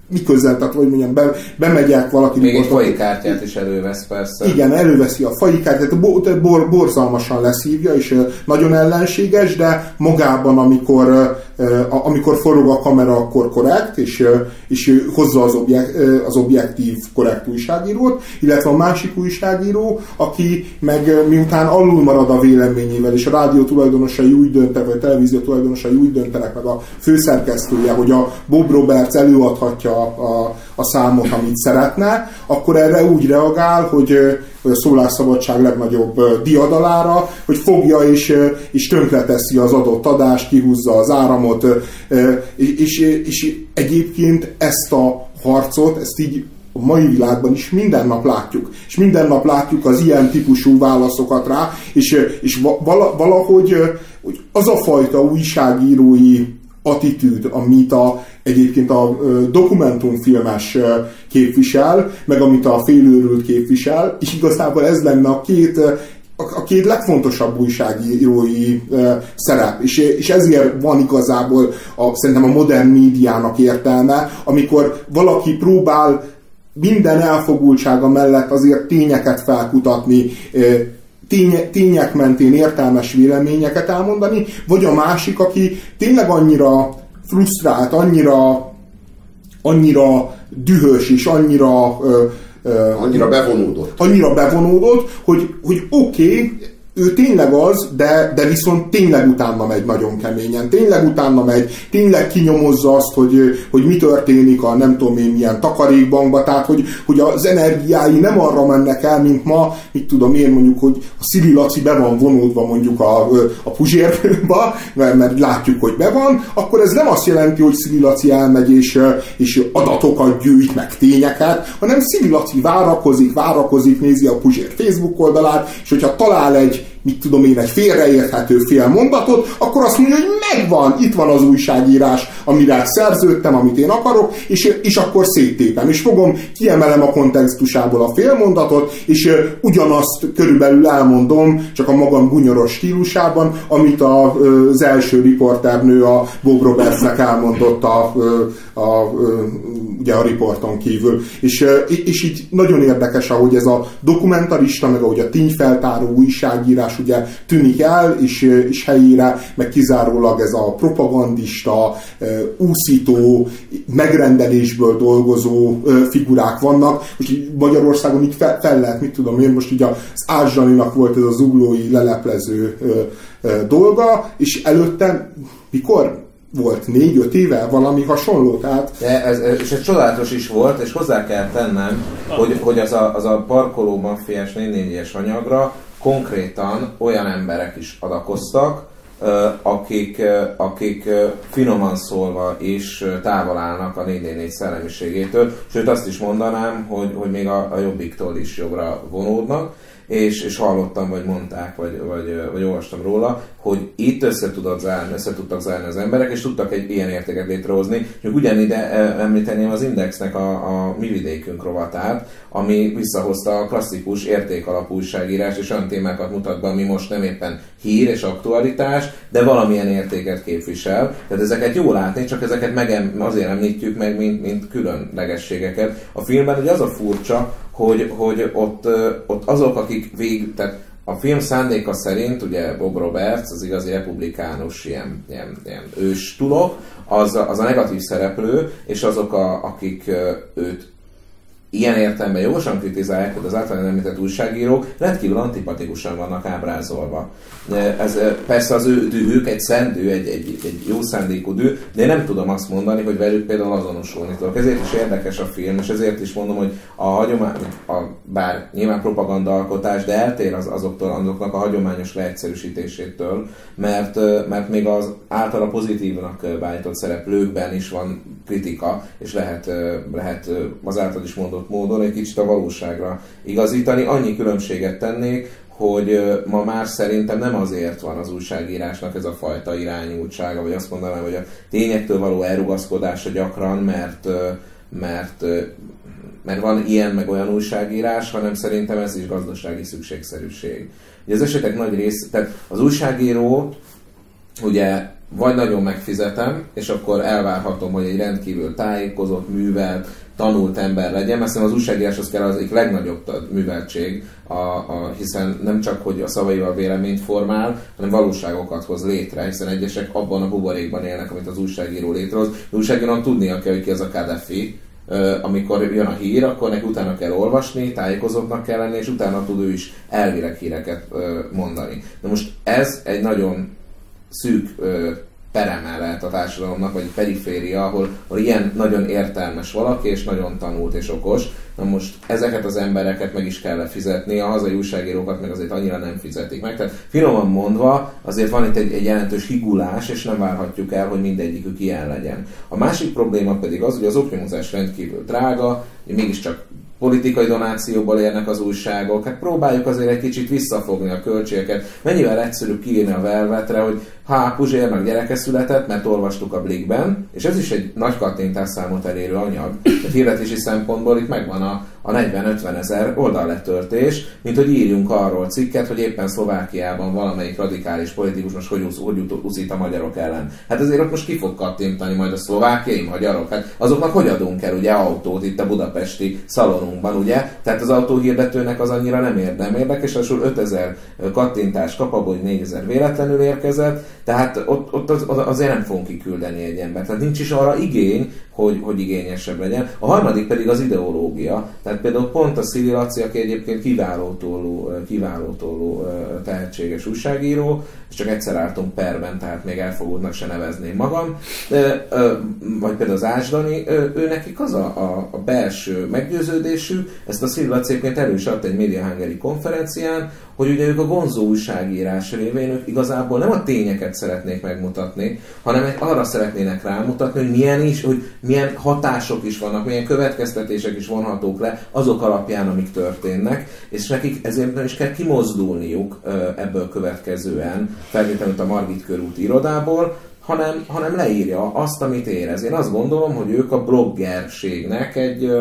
miközben, tehát hogy mondjam, be, bemegyek valaki Még egy fai kártyát is elővesz persze. igen, előveszi a fajikát, tehát bo- bor, borzalmasan leszívja, és nagyon ellenséges, de magában, amikor, amikor forog a kamera, akkor korrekt, és, és hozza az, objek, az objektív, korrekt újságírót, illetve a másik újságíró, aki meg miután alul marad a véleményével, és a rádió tulajdonosai úgy döntenek, vagy a televízió tulajdonosai úgy döntenek, meg a főszerkesztője, hogy a Bob Roberts előadhatja a, a számot, amit szeretne, akkor erre úgy reagál, hogy hogy a szólásszabadság legnagyobb diadalára, hogy fogja és, és tönkreteszi az adott adást, kihúzza az áramot, és, és, és egyébként ezt a harcot, ezt így a mai világban is minden nap látjuk. És minden nap látjuk az ilyen típusú válaszokat rá, és, és va- vala- valahogy hogy az a fajta újságírói attitűd, amit a, egyébként a dokumentumfilmes képvisel, meg amit a félőrült képvisel, és igazából ez lenne a két a két legfontosabb újságírói szerep, és, és ezért van igazából a, szerintem a modern médiának értelme, amikor valaki próbál minden elfogultsága mellett azért tényeket felkutatni, tény, tények mentén értelmes véleményeket elmondani, vagy a másik, aki tényleg annyira frusztrált, annyira, annyira dühös és annyira, ö, Annyira bevonódott. annyira bevonódott, hogy, hogy oké, okay, ő tényleg az, de, de viszont tényleg utána megy nagyon keményen, tényleg utána megy, tényleg kinyomozza azt, hogy, hogy mi történik a nem tudom én milyen takarékbankba, tehát hogy, hogy az energiái nem arra mennek el, mint ma, mit tudom én mondjuk, hogy a Szili Laci be van vonódva mondjuk a, a Puzsérba, *laughs* mert, mert látjuk, hogy be van, akkor ez nem azt jelenti, hogy Szili Laci elmegy és, és adatokat gyűjt meg tényeket, hanem Szili Laci várakozik, várakozik, nézi a Puzsér Facebook oldalát, és hogyha talál egy mit tudom én, egy félreérthető fél mondatot, akkor azt mondja, hogy megvan, itt van az újságírás, amire szerződtem, amit én akarok, és, és akkor széttépem, és fogom, kiemelem a kontextusából a félmondatot, és ö, ugyanazt körülbelül elmondom, csak a magam gunyoros stílusában, amit a, az első riporternő a Bob Robertsnek elmondott a, a, ö, ugye a riporton kívül. És, és így nagyon érdekes, ahogy ez a dokumentarista, meg ahogy a tényfeltáró újságírás ugye tűnik el, és, és helyére, meg kizárólag ez a propagandista, úszító, megrendelésből dolgozó figurák vannak. Most Magyarországon így fel, fel lehet, mit tudom én, most így az Ázsaninak volt ez a zuglói leleplező dolga, és előtte mikor volt? Négy-öt éve? Valami hasonló, tehát De ez, ez, és ez csodálatos is volt, és hozzá kell tennem, hogy, hogy az, a, az a parkoló maffiás 4 anyagra konkrétan olyan emberek is adakoztak, akik, akik finoman szólva is távol állnak a 444 szellemiségétől, sőt azt is mondanám, hogy, hogy még a, a jobbiktól is jobbra vonódnak, és, és hallottam, vagy mondták, vagy, vagy, vagy olvastam róla, hogy itt össze, tudod zárni, össze tudtak zárni az emberek, és tudtak egy ilyen értéket létrehozni. És ugyanide eh, említeném az Indexnek a, a Mi Vidékünk rovatát, ami visszahozta a klasszikus értékalapú újságírás, és olyan témákat mutat be, ami most nem éppen hír és aktualitás, de valamilyen értéket képvisel. Tehát ezeket jó látni, csak ezeket meg azért említjük meg, mint, mint különlegességeket. A filmben ugye az a furcsa, hogy, hogy ott, ott azok, akik vég, tehát a film szándéka szerint, ugye Bob Roberts, az igazi republikánus ilyen, ilyen, ilyen ős tulok, az, az a negatív szereplő, és azok, a, akik őt ilyen értelemben jogosan kritizálják, hogy az általán említett újságírók rendkívül antipatikusan vannak ábrázolva. Ez persze az ő dühük egy szendő, egy, egy, egy jó szándékú dű, de én nem tudom azt mondani, hogy velük például azonosulni tudok. Ezért is érdekes a film, és ezért is mondom, hogy a hagyomány, a, bár nyilván propagandaalkotás, de eltér az, azoktól, azoknak a hagyományos leegyszerűsítésétől, mert, mert még az általa pozitívnak beállított szereplőkben is van kritika, és lehet, lehet az által is mondott módon egy kicsit a valóságra igazítani. Annyi különbséget tennék, hogy ma már szerintem nem azért van az újságírásnak ez a fajta irányultsága, vagy azt mondanám, hogy a tényektől való elrugaszkodása gyakran, mert, mert, mert van ilyen meg olyan újságírás, hanem szerintem ez is gazdasági szükségszerűség. Ugye az esetek nagy rész, tehát az újságíró ugye vagy nagyon megfizetem, és akkor elvárhatom, hogy egy rendkívül tájékozott, művelt, tanult ember legyen, mert az újságíráshoz kell az egyik legnagyobb műveltség, a, a, hiszen nem csak, hogy a szavaival véleményt formál, hanem valóságokat hoz létre, hiszen egyesek abban a buborékban élnek, amit az újságíró létrehoz. Az újságírónak tudnia kell, hogy ki az a Kadhafi, amikor jön a hír, akkor neki utána kell olvasni, tájékozottnak kell lenni, és utána tud ő is elvileg híreket mondani. De most ez egy nagyon szűk pereme a társadalomnak, vagy periféria, ahol, ahol ilyen nagyon értelmes valaki, és nagyon tanult és okos. Na most ezeket az embereket meg is kell fizetni, a hazai újságírókat meg azért annyira nem fizetik meg. Tehát finoman mondva, azért van itt egy, egy jelentős higulás, és nem várhatjuk el, hogy mindegyikük ilyen legyen. A másik probléma pedig az, hogy az oknyomozás rendkívül drága, mégiscsak politikai donációból érnek az újságok, hát próbáljuk azért egy kicsit visszafogni a költségeket. Mennyivel egyszerűbb kiírni a velvetre, hogy H. Puzsérnak gyereke született, mert olvastuk a Blikben, és ez is egy nagy kattintás számot elérő anyag. A hirdetési szempontból itt megvan a, a 40-50 ezer oldalletörtés, mint hogy írjunk arról cikket, hogy éppen Szlovákiában valamelyik radikális politikus most hogy, úsz, hogy úszít a magyarok ellen. Hát azért ott most ki fog kattintani majd a szlovákiai magyarok? Hát azoknak hogy adunk el ugye autót itt a budapesti szalonunkban, ugye? Tehát az autóhirdetőnek az annyira nem, ér, nem érdekes, és 5000 kattintás kap abból, hogy 4000 véletlenül érkezett, tehát ott, ott az, azért nem fogunk kiküldeni egy embert. Tehát nincs is arra igény, hogy, hogy igényesebb legyen. A harmadik pedig az ideológia. Tehát például pont a Szili Laci, aki egyébként kiváló tollú, kiváló tollú tehetséges újságíró, és csak egyszer álltunk perben, tehát még elfogódnak se nevezném magam, vagy például az Ásdani, ő nekik az a, a, a belső meggyőződésű, ezt a Szili Laci egyébként adta egy Media Hungary konferencián, hogy ugye ők a vonzó újságírás révén ők igazából nem a tényeket szeretnék megmutatni, hanem arra szeretnének rámutatni, hogy milyen is, hogy milyen hatások is vannak, milyen következtetések is vonhatók le azok alapján, amik történnek, és nekik ezért nem is kell kimozdulniuk ebből következően, feltétlenül a Margit körút irodából, hanem, hanem leírja azt, amit érez. Én azt gondolom, hogy ők a bloggerségnek egy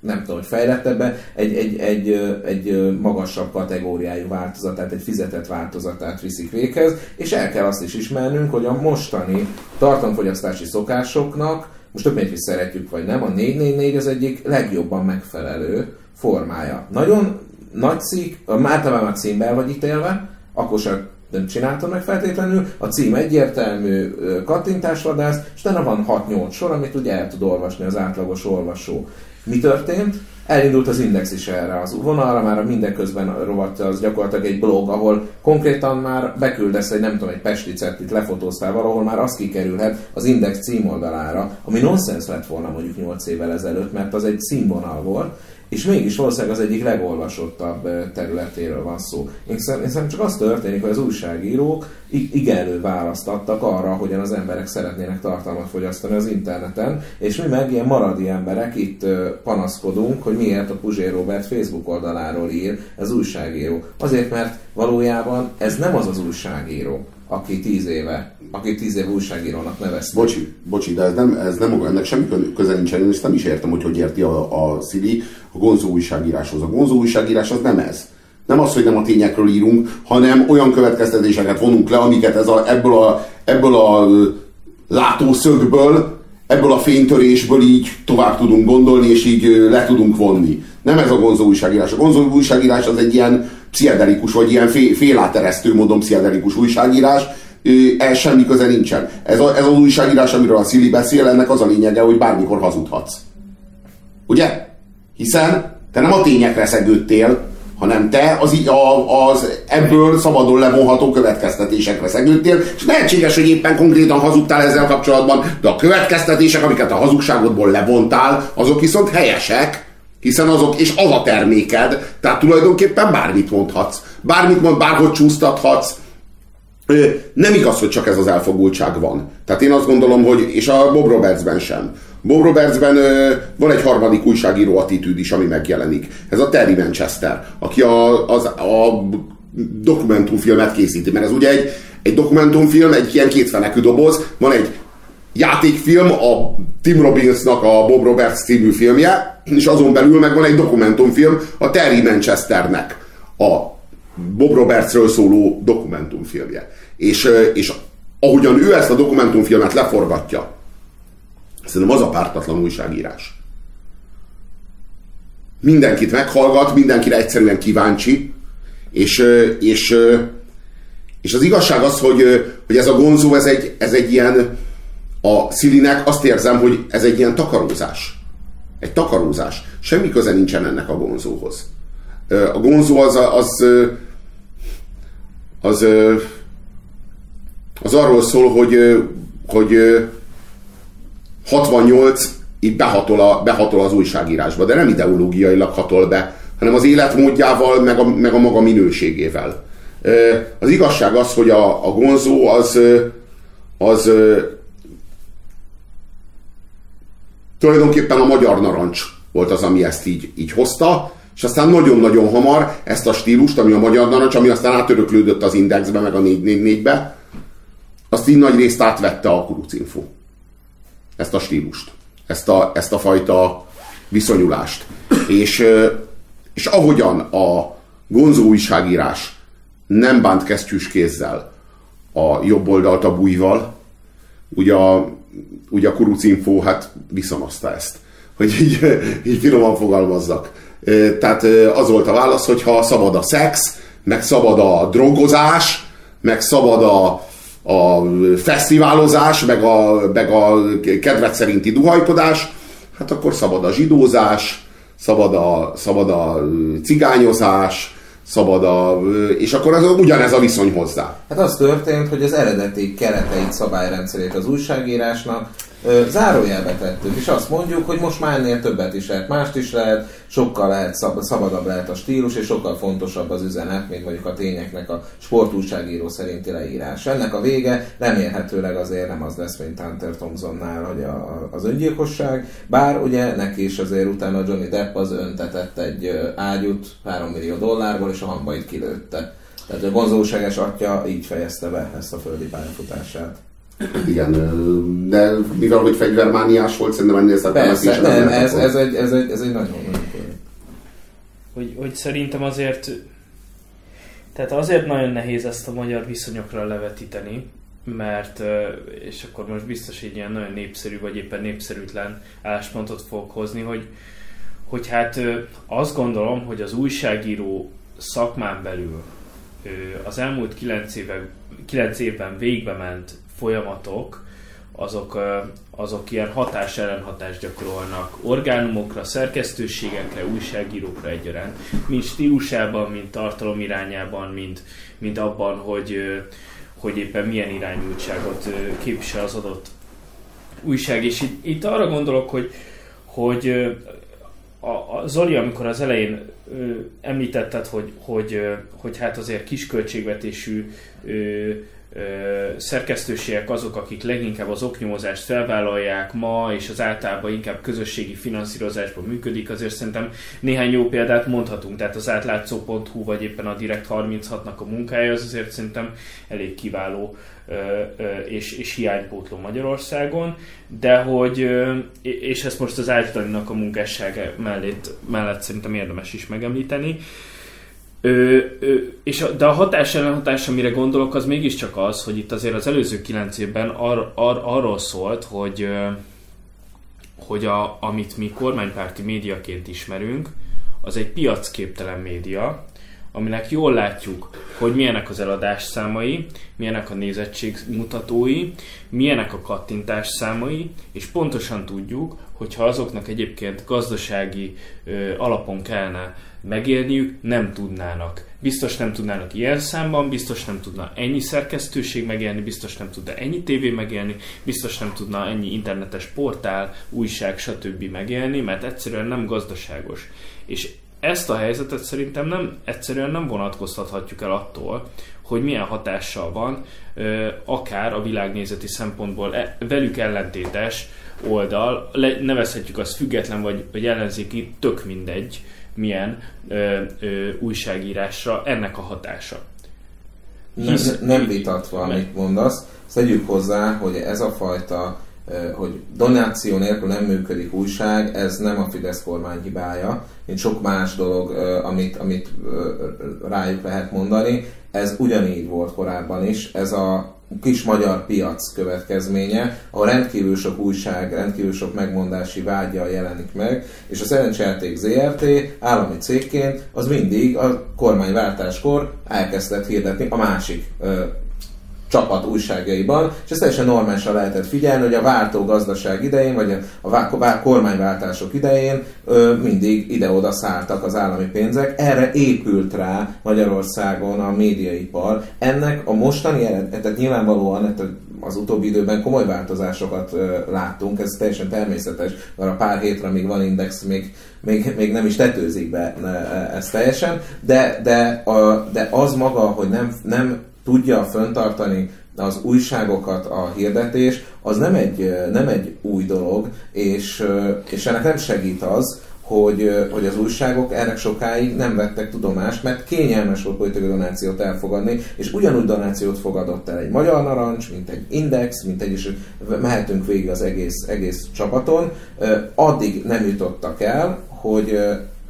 nem tudom, hogy fejlettebben, egy, egy, egy, egy magasabb kategóriájú változatát, egy fizetett változatát viszik véghez, és el kell azt is ismernünk, hogy a mostani tartalomfogyasztási szokásoknak, most több hogy szeretjük vagy nem, a 444 az egyik legjobban megfelelő formája. Nagyon nagy cikk, általában a címben vagy ítélve, akkor sem nem csináltam meg feltétlenül, a cím egyértelmű kattintásvadász, és utána van 6-8 sor, amit ugye el tud olvasni az átlagos olvasó. Mi történt? Elindult az Index is erre az vonalra, már mindeközben rovat az gyakorlatilag egy blog, ahol konkrétan már beküldesz egy nem tudom, egy pesti itt lefotóztál valahol, már az kikerülhet az Index címoldalára, ami nonsens lett volna mondjuk 8 évvel ezelőtt, mert az egy színvonal volt, és mégis valószínűleg az egyik legolvasottabb területéről van szó. Én szerintem csak az történik, hogy az újságírók igenlő választ adtak arra, hogyan az emberek szeretnének tartalmat fogyasztani az interneten, és mi meg ilyen maradi emberek itt panaszkodunk, hogy miért a Puzsér Robert Facebook oldaláról ír ez újságíró. Azért, mert valójában ez nem az az újságíró, aki tíz éve, aki tíz éve újságírónak nevezte. Bocsi, bocsi, de ez nem, ez nem ennek semmi köze nincsen, ezt nem is értem, hogy hogy érti a, a Szili a gonzó újságíráshoz. A gonzó újságírás az nem ez. Nem az, hogy nem a tényekről írunk, hanem olyan következtetéseket vonunk le, amiket ez a, ebből, a, ebből a látószögből, ebből a fénytörésből így tovább tudunk gondolni, és így le tudunk vonni. Nem ez a gonzó újságírás. A gonzó újságírás az egy ilyen pszichedelikus, vagy ilyen fél, féláteresztő módon pszichedelikus újságírás, ez semmi köze nincsen. Ez, a, ez az újságírás, amiről a Szili beszél, ennek az a lényege, hogy bármikor hazudhatsz. Ugye? Hiszen te nem a tényekre szegődtél, hanem te az, az ebből szabadon levonható következtetésekre szegődtél, és lehetséges, hogy éppen konkrétan hazudtál ezzel kapcsolatban, de a következtetések, amiket a hazugságodból levontál, azok viszont helyesek, hiszen azok, és az a terméked, tehát tulajdonképpen bármit mondhatsz, bármit mond, bárhogy csúsztathatsz, nem igaz, hogy csak ez az elfogultság van. Tehát én azt gondolom, hogy, és a Bob Robertsben sem. Bob Robertsben ö, van egy harmadik újságíró attitűd is, ami megjelenik. Ez a Terry Manchester, aki a, az, a dokumentumfilmet készíti, mert ez ugye egy, egy dokumentumfilm, egy ilyen kétfenekű doboz, van egy játékfilm, a Tim Robbinsnak a Bob Roberts című filmje, és azon belül meg van egy dokumentumfilm a Terry Manchesternek a Bob Robertsről szóló dokumentumfilmje. És, és ahogyan ő ezt a dokumentumfilmet leforgatja, szerintem az a pártatlan újságírás. Mindenkit meghallgat, mindenkire egyszerűen kíváncsi, és, és, és az igazság az, hogy, hogy ez a gonzó, ez egy, ez egy ilyen, a Szilinek azt érzem, hogy ez egy ilyen takarózás. Egy takarózás. Semmi köze nincsen ennek a gonzóhoz. A gonzó az, az, az, az arról szól, hogy, hogy 68 itt behatol, a, behatol az újságírásba, de nem ideológiailag hatol be, hanem az életmódjával, meg a, meg a maga minőségével. Az igazság az, hogy a, a gonzó az, az tulajdonképpen a magyar narancs volt az, ami ezt így, így hozta, és aztán nagyon-nagyon hamar ezt a stílust, ami a magyar narancs, ami aztán átöröklődött az Indexbe, meg a 444-be, azt így nagy részt átvette a Kurucinfo. Ezt a stílust. Ezt a, ezt a fajta viszonyulást. És, és ahogyan a gonzó újságírás nem bánt kesztyűs kézzel a jobb oldalt a bújval, ugye a, ugye a Kurucinfo hát viszonozta ezt. Hogy így, így finoman fogalmazzak tehát az volt a válasz, hogy ha szabad a szex, meg szabad a drogozás, meg szabad a, a fesztiválozás, meg a, meg a kedvet szerinti duhajkodás, hát akkor szabad a zsidózás, szabad a, szabad a cigányozás, szabad a... és akkor az ugyanez a viszony hozzá. Hát az történt, hogy az eredeti kereteit, szabályrendszerét az újságírásnak zárójelbe tettük, és azt mondjuk, hogy most már ennél többet is lehet, mást is lehet, sokkal lehet szab- szabadabb lehet a stílus, és sokkal fontosabb az üzenet, mint mondjuk a tényeknek a sportúságíró szerinti leírás. Ennek a vége remélhetőleg azért nem az lesz, mint Hunter Thompsonnál, hogy a, a, az öngyilkosság, bár ugye neki is azért utána Johnny Depp az öntetett egy ágyút 3 millió dollárból, és a hambait kilőtte. Tehát a gonzóságos atya így fejezte be ezt a földi pályafutását. Igen, de mivel hogy fegyvermániás volt, szerintem ennél Persze, nem, ez, ez, egy, ez, egy, ez egy nagyon hogy, hogy szerintem azért tehát azért nagyon nehéz ezt a magyar viszonyokra levetíteni, mert, és akkor most biztos egy ilyen nagyon népszerű, vagy éppen népszerűtlen álláspontot fogok hozni, hogy, hogy hát azt gondolom, hogy az újságíró szakmán belül az elmúlt kilenc, éve, kilenc évben végbe ment folyamatok, azok, azok ilyen hatás ellenhatást gyakorolnak orgánumokra, szerkesztőségekre, újságírókra egyaránt, mind stílusában, mind tartalom irányában, mind, mind abban, hogy, hogy éppen milyen irányultságot képvisel az adott újság. És itt, itt arra gondolok, hogy, hogy a, a Zoli, amikor az elején ö, említetted, hogy, hogy, hogy hát azért kisköltségvetésű ö, szerkesztőségek azok, akik leginkább az oknyomozást felvállalják ma, és az általában inkább közösségi finanszírozásban működik, azért szerintem néhány jó példát mondhatunk, tehát az átlátszó.hu vagy éppen a Direkt 36-nak a munkája az azért szerintem elég kiváló és, és hiánypótló Magyarországon, de hogy, és ezt most az általának a munkássága mellett, mellett szerintem érdemes is megemlíteni, Ö, ö, és a, de a hatás ellenhatás, amire gondolok, az mégiscsak az, hogy itt azért az előző kilenc évben ar, ar, arról szólt, hogy, ö, hogy a, amit mi kormánypárti médiaként ismerünk, az egy piacképtelen média, aminek jól látjuk, hogy milyenek az eladás számai, milyenek a nézettség mutatói, milyenek a kattintás számai, és pontosan tudjuk, hogyha azoknak egyébként gazdasági ö, alapon kellene megélniük, nem tudnának. Biztos nem tudnának ilyen számban, biztos nem tudna ennyi szerkesztőség megélni, biztos nem tudna ennyi tévé megélni, biztos nem tudna ennyi internetes portál, újság, stb. megélni, mert egyszerűen nem gazdaságos. És ezt a helyzetet szerintem nem, egyszerűen nem vonatkoztathatjuk el attól, hogy milyen hatással van akár a világnézeti szempontból e, velük ellentétes oldal, nevezhetjük azt független vagy, vagy ellenzéki, tök mindegy, milyen ö, ö, újságírásra ennek a hatása. Hisz, nem, nem vitatva, amit mondasz, szedjük hozzá, hogy ez a fajta hogy donáció nélkül nem működik újság, ez nem a Fidesz kormány hibája, mint sok más dolog, amit, amit rájuk lehet mondani. Ez ugyanígy volt korábban is. Ez a kis magyar piac következménye, ahol rendkívül sok újság, rendkívül sok megmondási vágya jelenik meg, és a Szerencsejáték ZRT állami cégként az mindig a kormányváltáskor elkezdett hirdetni a másik csapat újságjaiban, és ezt teljesen normálisan lehetett figyelni, hogy a váltó gazdaság idején, vagy a, a kormányváltások idején mindig ide-oda szálltak az állami pénzek. Erre épült rá Magyarországon a médiaipar. Ennek a mostani ered, tehát nyilvánvalóan az utóbbi időben komoly változásokat ö, láttunk, ez teljesen természetes, mert a pár hétre, amíg van index, még, még, még nem is tetőzik be ez teljesen, de, de, a, de az maga, hogy nem, nem tudja föntartani az újságokat a hirdetés, az nem egy, nem egy új dolog, és, és ennek nem segít az, hogy, hogy az újságok ennek sokáig nem vettek tudomást, mert kényelmes volt politikai donációt elfogadni, és ugyanúgy donációt fogadott el egy Magyar Narancs, mint egy Index, mint egy, és mehetünk végig az egész, egész csapaton, addig nem jutottak el, hogy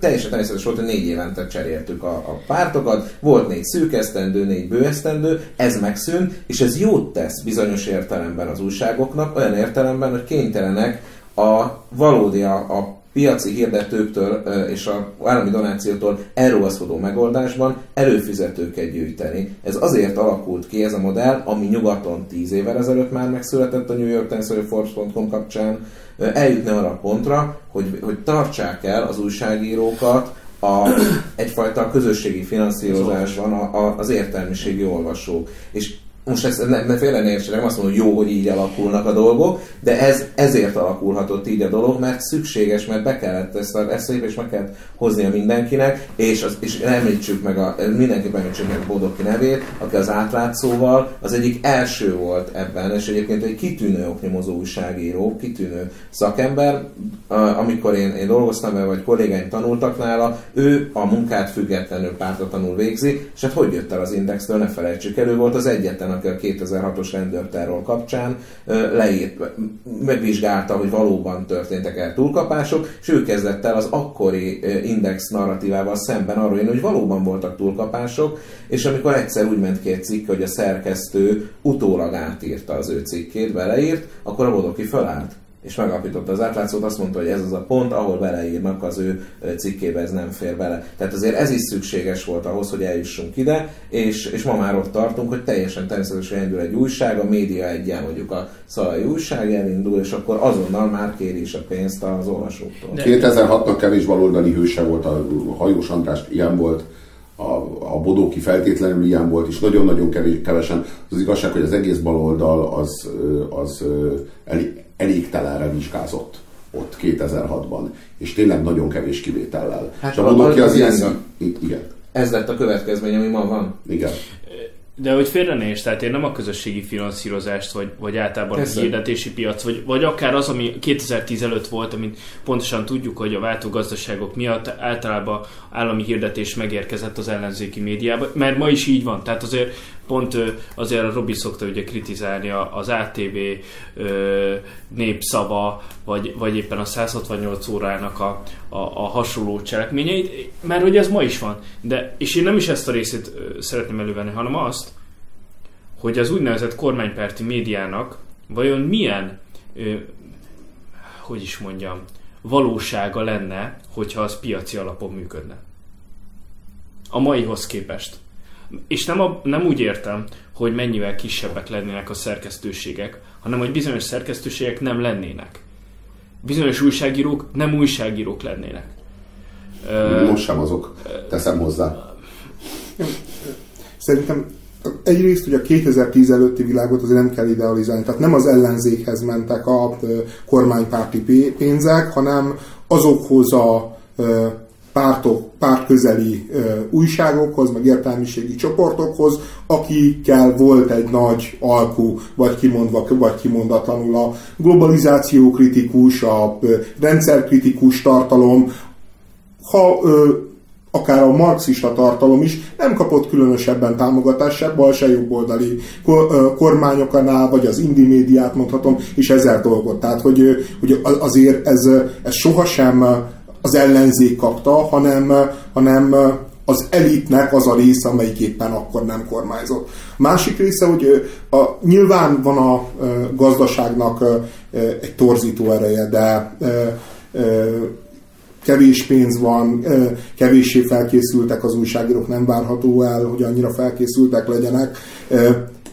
teljesen természetes volt, hogy négy évente cseréltük a, a pártokat, volt négy szűk esztendő, négy bő esztendő, ez megszűnt, és ez jót tesz bizonyos értelemben az újságoknak, olyan értelemben, hogy kénytelenek a valódi, a, a piaci hirdetőktől és a állami donációtól elrólaszkodó megoldásban előfizetőket gyűjteni. Ez azért alakult ki ez a modell, ami nyugaton 10 évvel ezelőtt már megszületett a New York Times vagy a Forbes.com kapcsán, eljutni arra a pontra, hogy, hogy tartsák el az újságírókat a, egyfajta közösségi finanszírozásban a, a, az értelmiségi olvasók. És most ezt ne, ne félre ne értsen, nem azt mondom, hogy jó, hogy így alakulnak a dolgok, de ez ezért alakulhatott így a dolog, mert szükséges, mert be kellett ezt, a, ezt és meg kellett hoznia mindenkinek, és, az, és említsük meg, a, mindenképpen említsük meg a Bodoki nevét, aki az átlátszóval az egyik első volt ebben, és egyébként egy kitűnő oknyomozó újságíró, kitűnő szakember, amikor én, én dolgoztam vele, vagy kollégáim tanultak nála, ő a munkát függetlenül pártatlanul végzi, és hát hogy jött el az Indextől, ne felejtsük el, volt az egyetlen, aki a 2006-os rendőrterror kapcsán leírt, megvizsgálta, hogy valóban történtek el túlkapások, és ő kezdett el az akkori Index narratívával szemben arról írni, hogy valóban voltak túlkapások, és amikor egyszer úgy ment ki egy cikk, hogy a szerkesztő utólag átírta az ő cikkét, beleírt, akkor a Bodoki fölállt és megalapította az átlátszót, azt mondta, hogy ez az a pont, ahol beleírnak az ő cikkébe, ez nem fér bele. Tehát azért ez is szükséges volt ahhoz, hogy eljussunk ide, és, és ma már ott tartunk, hogy teljesen természetesen indul egy újság, a média egyen mondjuk a szalai újság elindul, és akkor azonnal már kéri is a pénzt az olvasóktól. 2006-nak kevés baloldali hőse volt, a hajós András ilyen volt, a, a Bodóki feltétlenül ilyen volt, és nagyon-nagyon kevés, kevesen. Az igazság, hogy az egész baloldal az, az elég, elégtelenre vizsgázott ott 2006-ban, és tényleg nagyon kevés kivétellel. Hát és Bodóki az ilyen... Igen. Ez lett a következmény, ami ma van. Igen. De hogy félre ne is, tehát én nem a közösségi finanszírozást, vagy, vagy általában Persze. a hirdetési piac, vagy, vagy akár az, ami 2010 előtt volt, amit pontosan tudjuk, hogy a váltógazdaságok miatt általában állami hirdetés megérkezett az ellenzéki médiába, mert ma is így van. Tehát azért pont azért a Robi szokta ugye kritizálni az ATV népszava, vagy, vagy éppen a 168 órának a, a, a hasonló cselekményeit, mert hogy ez ma is van. De, és én nem is ezt a részét szeretném elővenni, hanem azt, hogy az úgynevezett kormánypárti médiának vajon milyen, hogy is mondjam, valósága lenne, hogyha az piaci alapon működne. a maihoz képest. És nem, a, nem úgy értem, hogy mennyivel kisebbek lennének a szerkesztőségek, hanem hogy bizonyos szerkesztőségek nem lennének. Bizonyos újságírók nem újságírók lennének. Most sem azok, teszem hozzá. Szerintem egyrészt ugye a 2010 előtti világot azért nem kell idealizálni, tehát nem az ellenzékhez mentek a kormánypárti pénzek, hanem azokhoz a pártok, pártközeli újságokhoz, meg értelmiségi csoportokhoz, akikkel volt egy nagy alkú, vagy kimondva, vagy kimondatlanul a globalizáció kritikus, a rendszerkritikus tartalom, ha ö, akár a marxista tartalom is nem kapott különösebben támogatást se bal, se jobboldali kormányoknál, vagy az indi médiát mondhatom, és ezzel dolgot. Tehát, hogy, hogy azért ez, ez sohasem az ellenzék kapta, hanem, hanem az elitnek az a része, amelyik éppen akkor nem kormányzott. Másik része, hogy a, nyilván van a gazdaságnak egy torzító ereje, de kevés pénz van, kevéssé felkészültek az újságírók, nem várható el, hogy annyira felkészültek legyenek.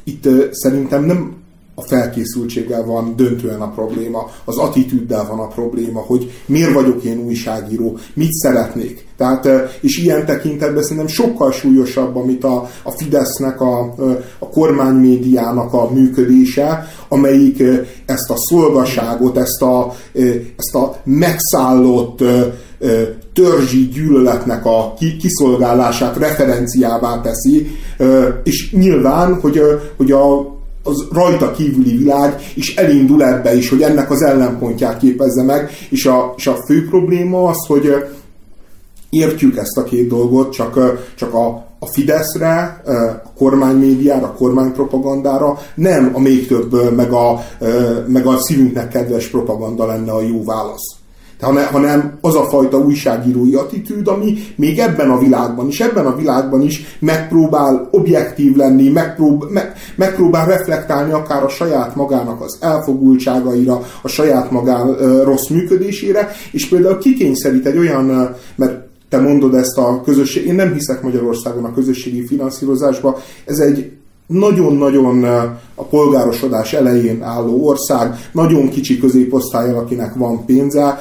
Itt szerintem nem a felkészültséggel van döntően a probléma, az attitűddel van a probléma, hogy miért vagyok én újságíró, mit szeretnék. Tehát, és ilyen tekintetben szerintem sokkal súlyosabb, amit a, a Fidesznek, a, a kormánymédiának a működése, amelyik ezt a szolgaságot, ezt a, ezt a megszállott törzsi gyűlöletnek a kiszolgálását referenciává teszi, és nyilván, hogy, hogy a az rajta kívüli világ is elindul ebbe is, hogy ennek az ellenpontját képezze meg, és a, és a fő probléma az, hogy értjük ezt a két dolgot, csak, csak a, a Fideszre, a kormánymédiára, a kormánypropagandára nem a még több, meg a, meg a szívünknek kedves propaganda lenne a jó válasz hanem az a fajta újságírói attitűd, ami még ebben a világban is, ebben a világban is megpróbál objektív lenni, megprób, meg, megpróbál reflektálni akár a saját magának az elfogultságaira, a saját magán rossz működésére, és például kikényszerít egy olyan, mert te mondod ezt a közösség, én nem hiszek Magyarországon a közösségi finanszírozásba, ez egy nagyon-nagyon a polgárosodás elején álló ország, nagyon kicsi középosztály, akinek van pénze,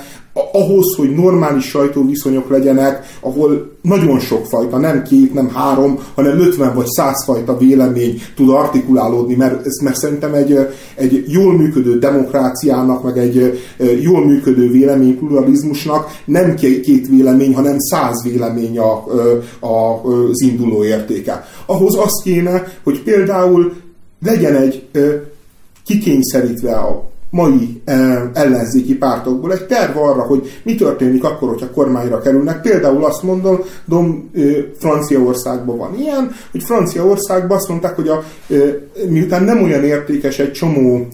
ahhoz, hogy normális sajtóviszonyok legyenek, ahol nagyon sok fajta, nem két, nem három, hanem 50 vagy 100 fajta vélemény tud artikulálódni, mert, ez, mert szerintem egy, egy jól működő demokráciának, meg egy jól működő véleménypluralizmusnak nem két vélemény, hanem száz vélemény a, a, az induló értéke. Ahhoz az kéne, hogy például legyen egy kikényszerítve a mai ellenzéki pártokból egy terv arra, hogy mi történik akkor, hogyha kormányra kerülnek. Például azt mondom, dom, Franciaországban van ilyen, hogy Franciaországban azt mondták, hogy a, miután nem olyan értékes egy csomó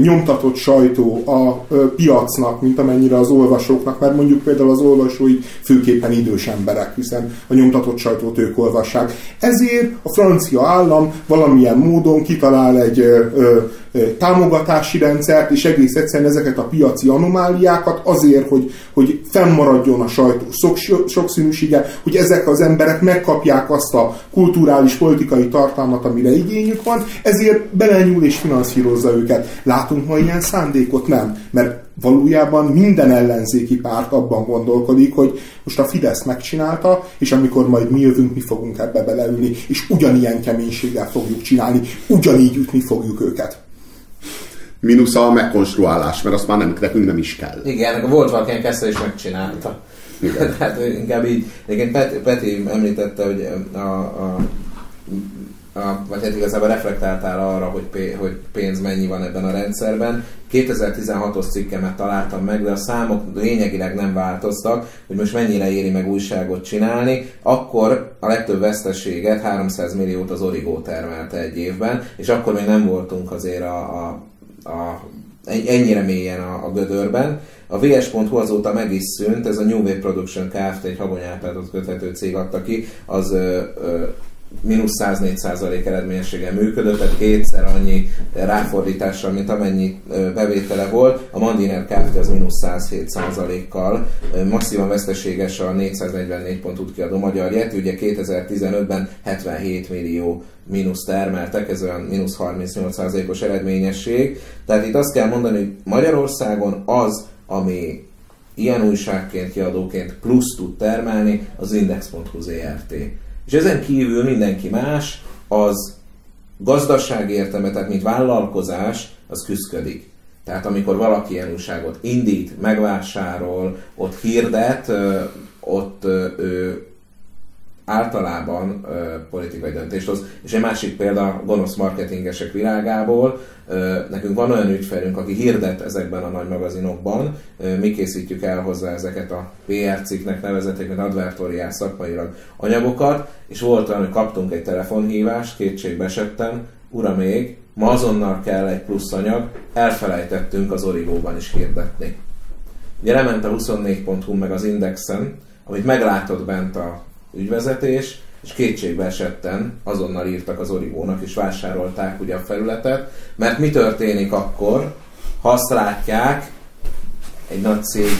nyomtatott sajtó a piacnak, mint amennyire az olvasóknak, mert mondjuk például az olvasói főképpen idős emberek, hiszen a nyomtatott sajtót ők olvassák. Ezért a francia állam valamilyen módon kitalál egy támogatási rendszert, és egész egyszerűen ezeket a piaci anomáliákat azért, hogy, hogy fennmaradjon a sajtó sok, sokszínűsége, hogy ezek az emberek megkapják azt a kulturális, politikai tartalmat, amire igényük van, ezért belenyúl és finanszírozza őket. Látunk ma ilyen szándékot? Nem. Mert valójában minden ellenzéki párt abban gondolkodik, hogy most a Fidesz megcsinálta, és amikor majd mi jövünk, mi fogunk ebbe beleülni, és ugyanilyen keménységgel fogjuk csinálni, ugyanígy ütni fogjuk őket mínusz a megkonstruálás, mert azt már nem, nekünk nem is kell. Igen, volt valaki, aki ezt is megcsinálta. Igen. *laughs* hát inkább így, egyébként Peti, Peti említette, hogy a, a, vagy hát igazából reflektáltál arra, hogy, hogy pénz mennyi van ebben a rendszerben. 2016-os cikkemet találtam meg, de a számok lényegileg nem változtak, hogy most mennyire éri meg újságot csinálni. Akkor a legtöbb veszteséget, 300 milliót az Origo termelte egy évben, és akkor még nem voltunk azért a, a a, ennyire mélyen a, a gödörben. A VS.hu azóta meg is szűnt, ez a New Wave Production Kft. egy habonyápátot köthető cég adta ki, az ö, ö, mínusz 104 százalék eredményességgel működött, tehát kétszer annyi ráfordítással, mint amennyi bevétele volt. A Mandiner Kft. az mínusz 107 százalékkal masszívan veszteséges a 444 pontot kiadó magyar Yeti, ugye 2015-ben 77 millió mínusz termeltek, ez olyan mínusz 38%-os eredményesség. Tehát itt azt kell mondani, hogy Magyarországon az, ami ilyen újságként, kiadóként plusz tud termelni, az Index.hu ZRT. És ezen kívül mindenki más, az gazdaság értelme, tehát mint vállalkozás, az küzdködik. Tehát amikor valaki ilyen újságot indít, megvásárol, ott hirdet, ott ő általában ö, politikai döntést hoz. És egy másik példa gonosz marketingesek világából. Ö, nekünk van olyan ügyfelünk, aki hirdet ezekben a nagy magazinokban. Ö, mi készítjük el hozzá ezeket a PR cikknek nevezetéket, advertoriál szakmailag anyagokat, és volt olyan, hogy kaptunk egy telefonhívást, kétségbe esettem, ura még, ma azonnal kell egy plusz anyag, elfelejtettünk az Origóban is hirdetni. Ugye lement a 24.hu meg az Indexen, amit meglátott bent a ügyvezetés, és kétségbe esetten azonnal írtak az Origónak, és vásárolták ugye a felületet, mert mi történik akkor, ha azt látják, egy nagy cég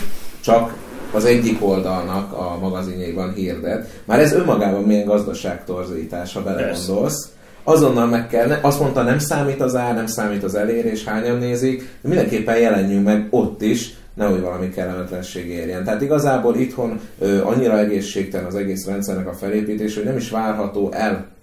csak az egyik oldalnak a magazinjaiban hirdet. Már ez önmagában milyen gazdaságtorzítás, ha belegondolsz. Azonnal meg kell, azt mondta, nem számít az ár, nem számít az elérés, hányan nézik, de mindenképpen jelenjünk meg ott is, nehogy valami kellemetlenség érjen. Tehát igazából itthon ö, annyira egészségtelen az egész rendszernek a felépítés, hogy nem is várható el,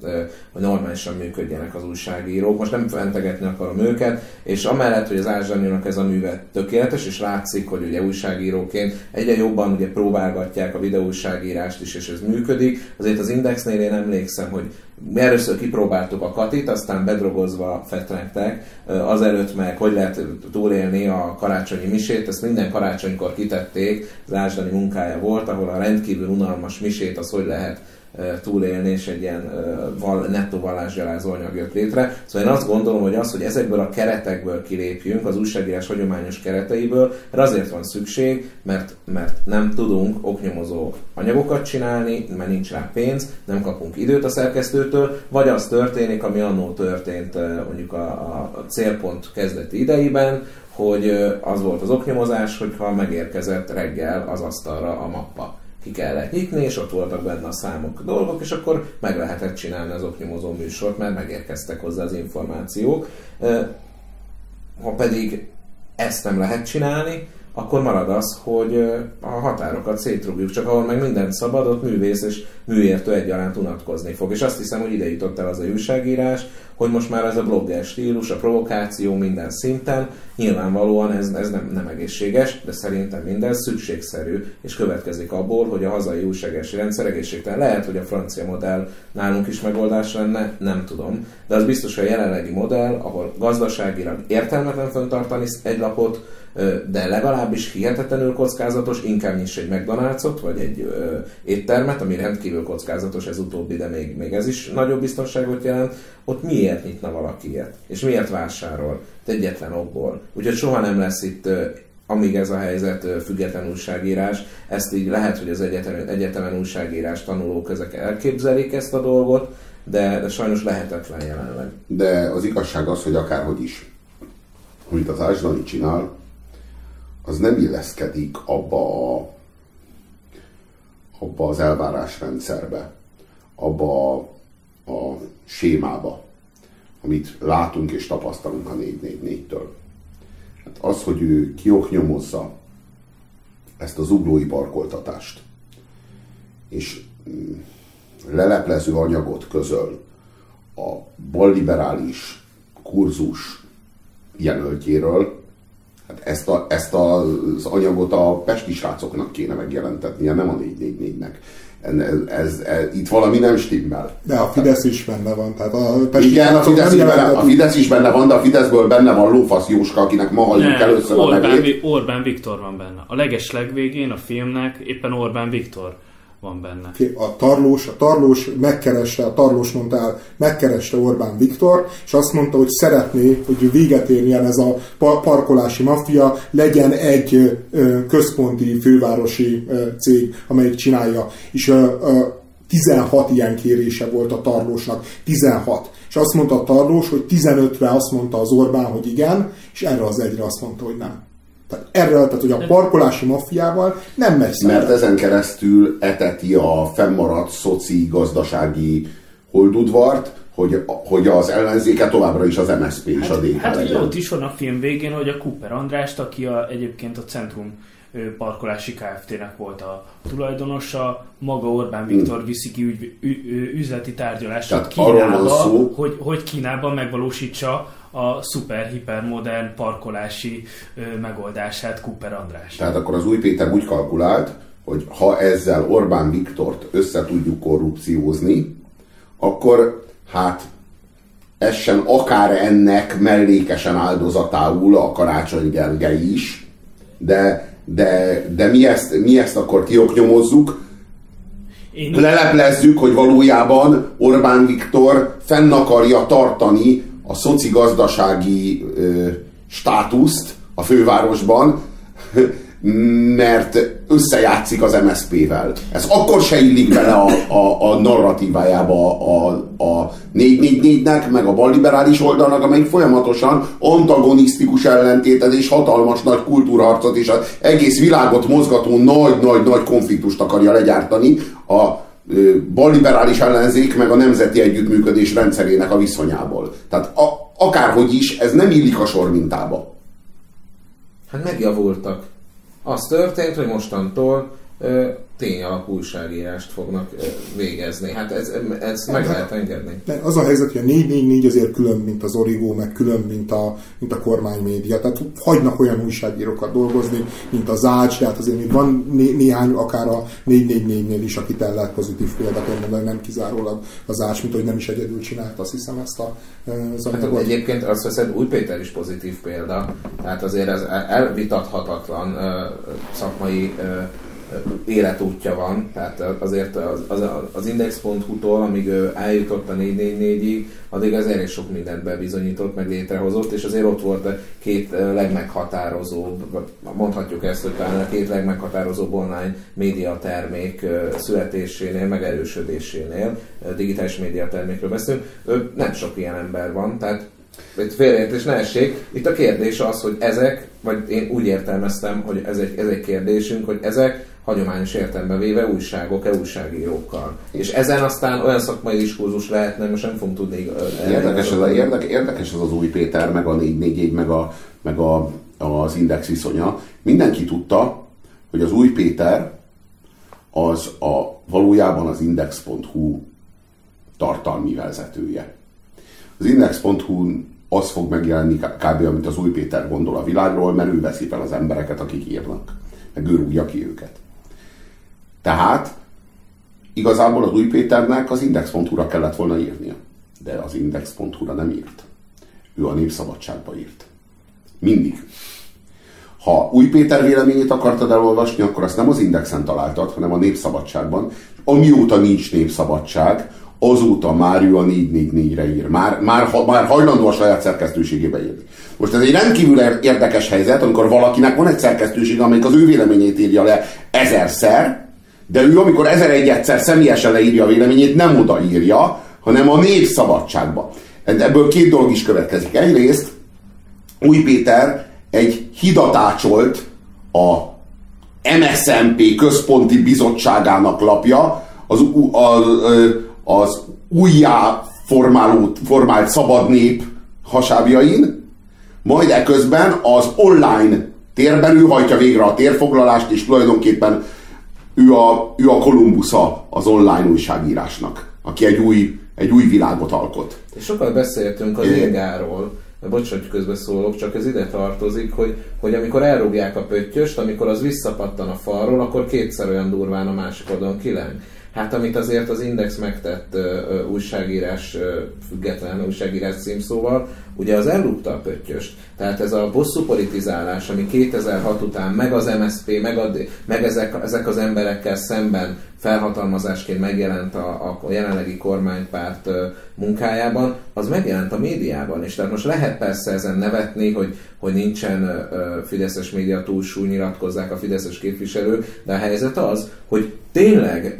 hogy normálisan működjenek az újságírók. Most nem fentegetni akarom őket, és amellett, hogy az Ázsányúnak ez a műve tökéletes, és látszik, hogy ugye újságíróként egyre jobban ugye próbálgatják a videóújságírást is, és ez működik. Azért az Indexnél én emlékszem, hogy először kipróbáltuk a katit, aztán bedrogozva fetrengtek, azelőtt meg hogy lehet túlélni a karácsonyi misét, ezt minden karácsonykor kitették, az munkája volt, ahol a rendkívül unalmas misét az hogy lehet túlélni, és egy ilyen val, nettó vallásgyalázó anyag jött létre. Szóval én azt gondolom, hogy az, hogy ezekből a keretekből kilépjünk, az újságírás hagyományos kereteiből, erre azért van szükség, mert, mert nem tudunk oknyomozó anyagokat csinálni, mert nincs rá pénz, nem kapunk időt a szerkesztőtől, vagy az történik, ami annó történt mondjuk a, a célpont kezdeti idejében, hogy az volt az oknyomozás, hogyha megérkezett reggel az asztalra a mappa ki kellett nyitni, és ott voltak benne a számok, dolgok, és akkor meg lehetett csinálni az oknyomozó műsort, mert megérkeztek hozzá az információk. Ha pedig ezt nem lehet csinálni, akkor marad az, hogy a határokat szétrugjuk, csak ahol meg minden szabad, ott művész és műértő egyaránt unatkozni fog. És azt hiszem, hogy ide jutott el az a újságírás, hogy most már ez a blogger stílus, a provokáció minden szinten, nyilvánvalóan ez, ez nem, nem egészséges, de szerintem minden szükségszerű, és következik abból, hogy a hazai újságírási rendszer egészségtelen. Lehet, hogy a francia modell nálunk is megoldás lenne, nem tudom, de az biztos, hogy a jelenlegi modell, ahol gazdaságilag értelmetlen föntartani egy lapot, de legalábbis hihetetlenül kockázatos, inkább nyis egy McDonald's-ot, vagy egy ö, éttermet, ami rendkívül kockázatos, ez utóbbi, de még, még ez is nagyobb biztonságot jelent, ott miért nyitna valaki ilyet? És miért vásárol? Egyetlen okból. Úgyhogy soha nem lesz itt amíg ez a helyzet független újságírás, ezt így lehet, hogy az egyetem, egyetemen újságírás tanulók ezek elképzelik ezt a dolgot, de, de sajnos lehetetlen jelenleg. De az igazság az, hogy akárhogy is, amit az Ásdani csinál, az nem illeszkedik abba, a, abba az elvárásrendszerbe, abba a, a sémába, amit látunk és tapasztalunk a 444-től. Hát az, hogy ő kioknyomozza ezt az uglói parkoltatást, és mm, leleplező anyagot közöl a balliberális kurzus jelöltjéről, Hát ezt, a, ezt az anyagot a pesti srácoknak kéne megjelentetnie, nem a 444-nek. Ez, ez, ez, itt valami nem stimmel. De a Fidesz is benne van. Tehát a pesti Igen, a Fidesz, is benne, a Fidesz is benne van, de a Fideszből benne van Lófasz Jóska, akinek ma halljuk először Orbán, a nevét. Orbán Viktor van benne. A leges legvégén a filmnek éppen Orbán Viktor van benne. A tarlós, a tarlós megkereste, a tarlós mondta el, megkereste Orbán Viktor, és azt mondta, hogy szeretné, hogy véget érjen ez a parkolási maffia, legyen egy központi fővárosi cég, amelyik csinálja. És 16 ilyen kérése volt a Tarlósnak. 16. És azt mondta a Tarlós, hogy 15-re azt mondta az Orbán, hogy igen, és erre az egyre azt mondta, hogy nem. Tehát erre, tehát hogy a parkolási maffiával nem megy szembe. Mert ezen keresztül eteti a fennmaradt szoci gazdasági holdudvart, hogy, hogy az ellenzéke továbbra is az MSZP és hát, a DK Hát ugye ott is van a film végén, hogy a Cooper Andrást, aki a, egyébként a Centrum parkolási Kft-nek volt a tulajdonosa, maga Orbán Viktor viszi ki ügy, ü, ü, üzleti van Kínába, szó- hogy, hogy Kínában megvalósítsa a szuper hipermodern parkolási ö, megoldását Cooper András. Tehát akkor az új Péter úgy kalkulált, hogy ha ezzel Orbán Viktort össze tudjuk korrupciózni, akkor hát essen akár ennek mellékesen áldozatául a Karácsony Gergely is, de, de, de mi, ezt, mi ezt akkor kioknyomozzuk, Én leleplezzük, hogy valójában Orbán Viktor fenn akarja tartani a szocigazdasági ö, státuszt a fővárosban, *laughs* mert összejátszik az MSZP-vel. Ez akkor se illik bele a, a, a narratívájába a, a 444-nek, meg a balliberális oldalnak, amelyik folyamatosan antagonisztikus ellentéted és hatalmas nagy kultúrharcot és az egész világot mozgató nagy-nagy-nagy konfliktust akarja legyártani a balliberális ellenzék meg a nemzeti együttműködés rendszerének a viszonyából. Tehát a, akárhogy is, ez nem illik a sormintába. Hát megjavultak. Az történt, hogy mostantól tényalapú újságírást fognak végezni. Hát ez, ez meg lehet engedni. De az a helyzet, hogy a 444 azért külön, mint az Origo, meg külön, mint a, mint a kormánymédia. Tehát hagynak olyan újságírókat dolgozni, mint az Ács, tehát azért még van né- néhány, akár a 444-nél is, akit el lehet pozitív példaként mondani, nem kizárólag az Ács, mint hogy nem is egyedül csinálta, azt hiszem ezt a, az Hát anyagot. egyébként azt veszed, Új Péter is pozitív példa, tehát azért ez elvitathatatlan szakmai életútja van, tehát azért az, az, az Index.hu-tól, amíg ő eljutott a 444-ig, addig az elég sok mindent bebizonyított, meg létrehozott, és azért ott volt a két ö, legmeghatározóbb, mondhatjuk ezt, hogy talán a két legmeghatározóbb online média termék ö, születésénél, megerősödésénél, ö, digitális média termékről beszélünk, nem sok ilyen ember van, tehát itt félreértés ne essék. Itt a kérdés az, hogy ezek, vagy én úgy értelmeztem, hogy ez egy, ez egy kérdésünk, hogy ezek hagyományos értelembe véve újságok-e újságírókkal. És ezen aztán olyan szakmai diskurzus lehetne, most nem fogunk tudni... Érdekes ez, a, érdekes, érdekes ez az új Péter, meg a 441, meg, a, meg a, az Index viszonya. Mindenki tudta, hogy az új Péter az a, valójában az Index.hu tartalmi vezetője. Az Index.hu az fog megjelenni kb. amit az új Péter gondol a világról, mert ő veszi fel az embereket, akik írnak. Meg ő rúgja ki őket. Tehát igazából az új Péternek az Index.hu-ra kellett volna írnia. De az Index.hu-ra nem írt. Ő a Népszabadságba írt. Mindig. Ha új Péter véleményét akartad elolvasni, akkor azt nem az Indexen találtad, hanem a Népszabadságban. Amióta nincs Népszabadság, azóta már ő a 444-re ír. Már, már, már hajlandó a saját szerkesztőségébe írni. Most ez egy rendkívül érdekes helyzet, amikor valakinek van egy szerkesztőség, amelyik az ő véleményét írja le ezerszer, de ő, amikor ezer egyszer személyesen leírja a véleményét, nem odaírja, hanem a népszabadságba. Ebből két dolog is következik. Egyrészt új Péter egy hidatácsolt a MSZMP központi bizottságának lapja, az, az, az újjá formáló, formált szabad nép hasábjain, majd eközben az online térben ő hajtja végre a térfoglalást, és tulajdonképpen ő a, ő a Kolumbusa az online újságírásnak, aki egy új, egy új világot alkot. És sokat beszéltünk az ingáról, bocs, hogy közbeszólok, csak ez ide tartozik, hogy, hogy amikor elrúgják a pöttyöst, amikor az visszapattan a falról, akkor kétszer olyan durván a másik oldalon kileng. Hát amit azért az Index megtett ö, újságírás, ö, független újságírás címszóval, ugye az elrúgta a pöttyöst. Tehát ez a bosszú politizálás, ami 2006 után meg az MSZP, meg, a, meg ezek, ezek az emberekkel szemben felhatalmazásként megjelent a, a jelenlegi kormánypárt munkájában, az megjelent a médiában is. Tehát most lehet persze ezen nevetni, hogy, hogy nincsen Fideszes média túlsúly, nyilatkozzák a Fideszes képviselők, de a helyzet az, hogy tényleg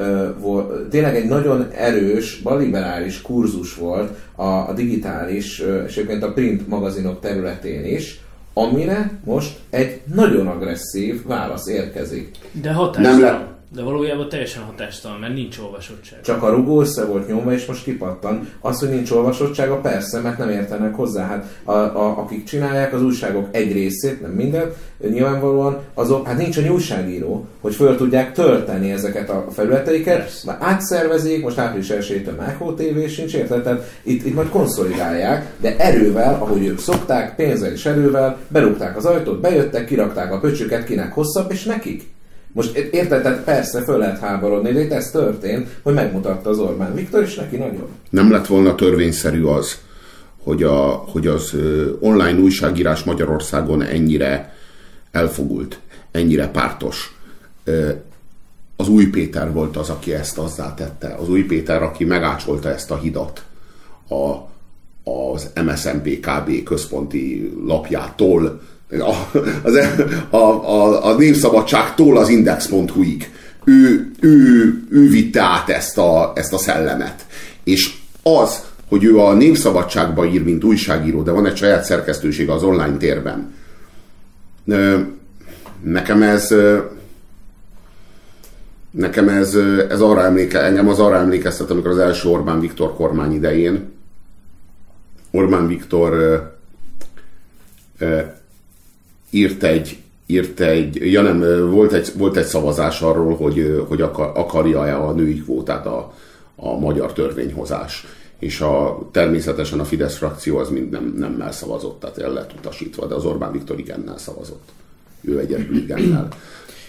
tényleg egy nagyon erős, baliberális kurzus volt a, a digitális, és egyébként a print magazinok területén is, amire most egy nagyon agresszív válasz érkezik. De hatástalan. Nem le- de valójában teljesen hatástalan, mert nincs olvasottság. Csak a rugó össze volt nyomva, és most kipattan. Az, hogy nincs olvasottsága, persze, mert nem értenek hozzá. Hát a, a, akik csinálják az újságok egy részét, nem mindent, nyilvánvalóan azok, hát nincs egy újságíró, hogy föl tudják tölteni ezeket a felületeiket, már átszervezik, most április 1 a Mákó TV sincs, érted? Tehát itt, itt majd konszolidálják, de erővel, ahogy ők szokták, pénzzel és erővel, berúgták az ajtót, bejöttek, kirakták a pöcsüket, kinek hosszabb, és nekik. Most érted, tehát persze föl lehet háborodni, de itt ez történt, hogy megmutatta az Orbán Viktor, és neki nagyon. Nem lett volna törvényszerű az, hogy, a, hogy az online újságírás Magyarországon ennyire elfogult, ennyire pártos. Az Új Péter volt az, aki ezt azzá tette. Az Új Péter, aki megácsolta ezt a hidat a, az MSZMP KB központi lapjától a, az, a, a, a népszabadságtól az index.hu-ig. Ő, ő, ő vitte át ezt a, ezt a szellemet. És az, hogy ő a népszabadságba ír, mint újságíró, de van egy saját szerkesztősége az online térben. Nekem ez nekem ez, ez arra emléke, engem az arra emlékeztet, amikor az első Orbán Viktor kormány idején Orbán Viktor írt egy, írt egy, ja nem, volt egy, volt egy szavazás arról, hogy, hogy akar, akarja-e a női kvótát a, a magyar törvényhozás. És a, természetesen a Fidesz frakció az mind nem, nemmel szavazott, tehát el lett utasítva, de az Orbán Viktor igennel szavazott. Ő egyedül igennel.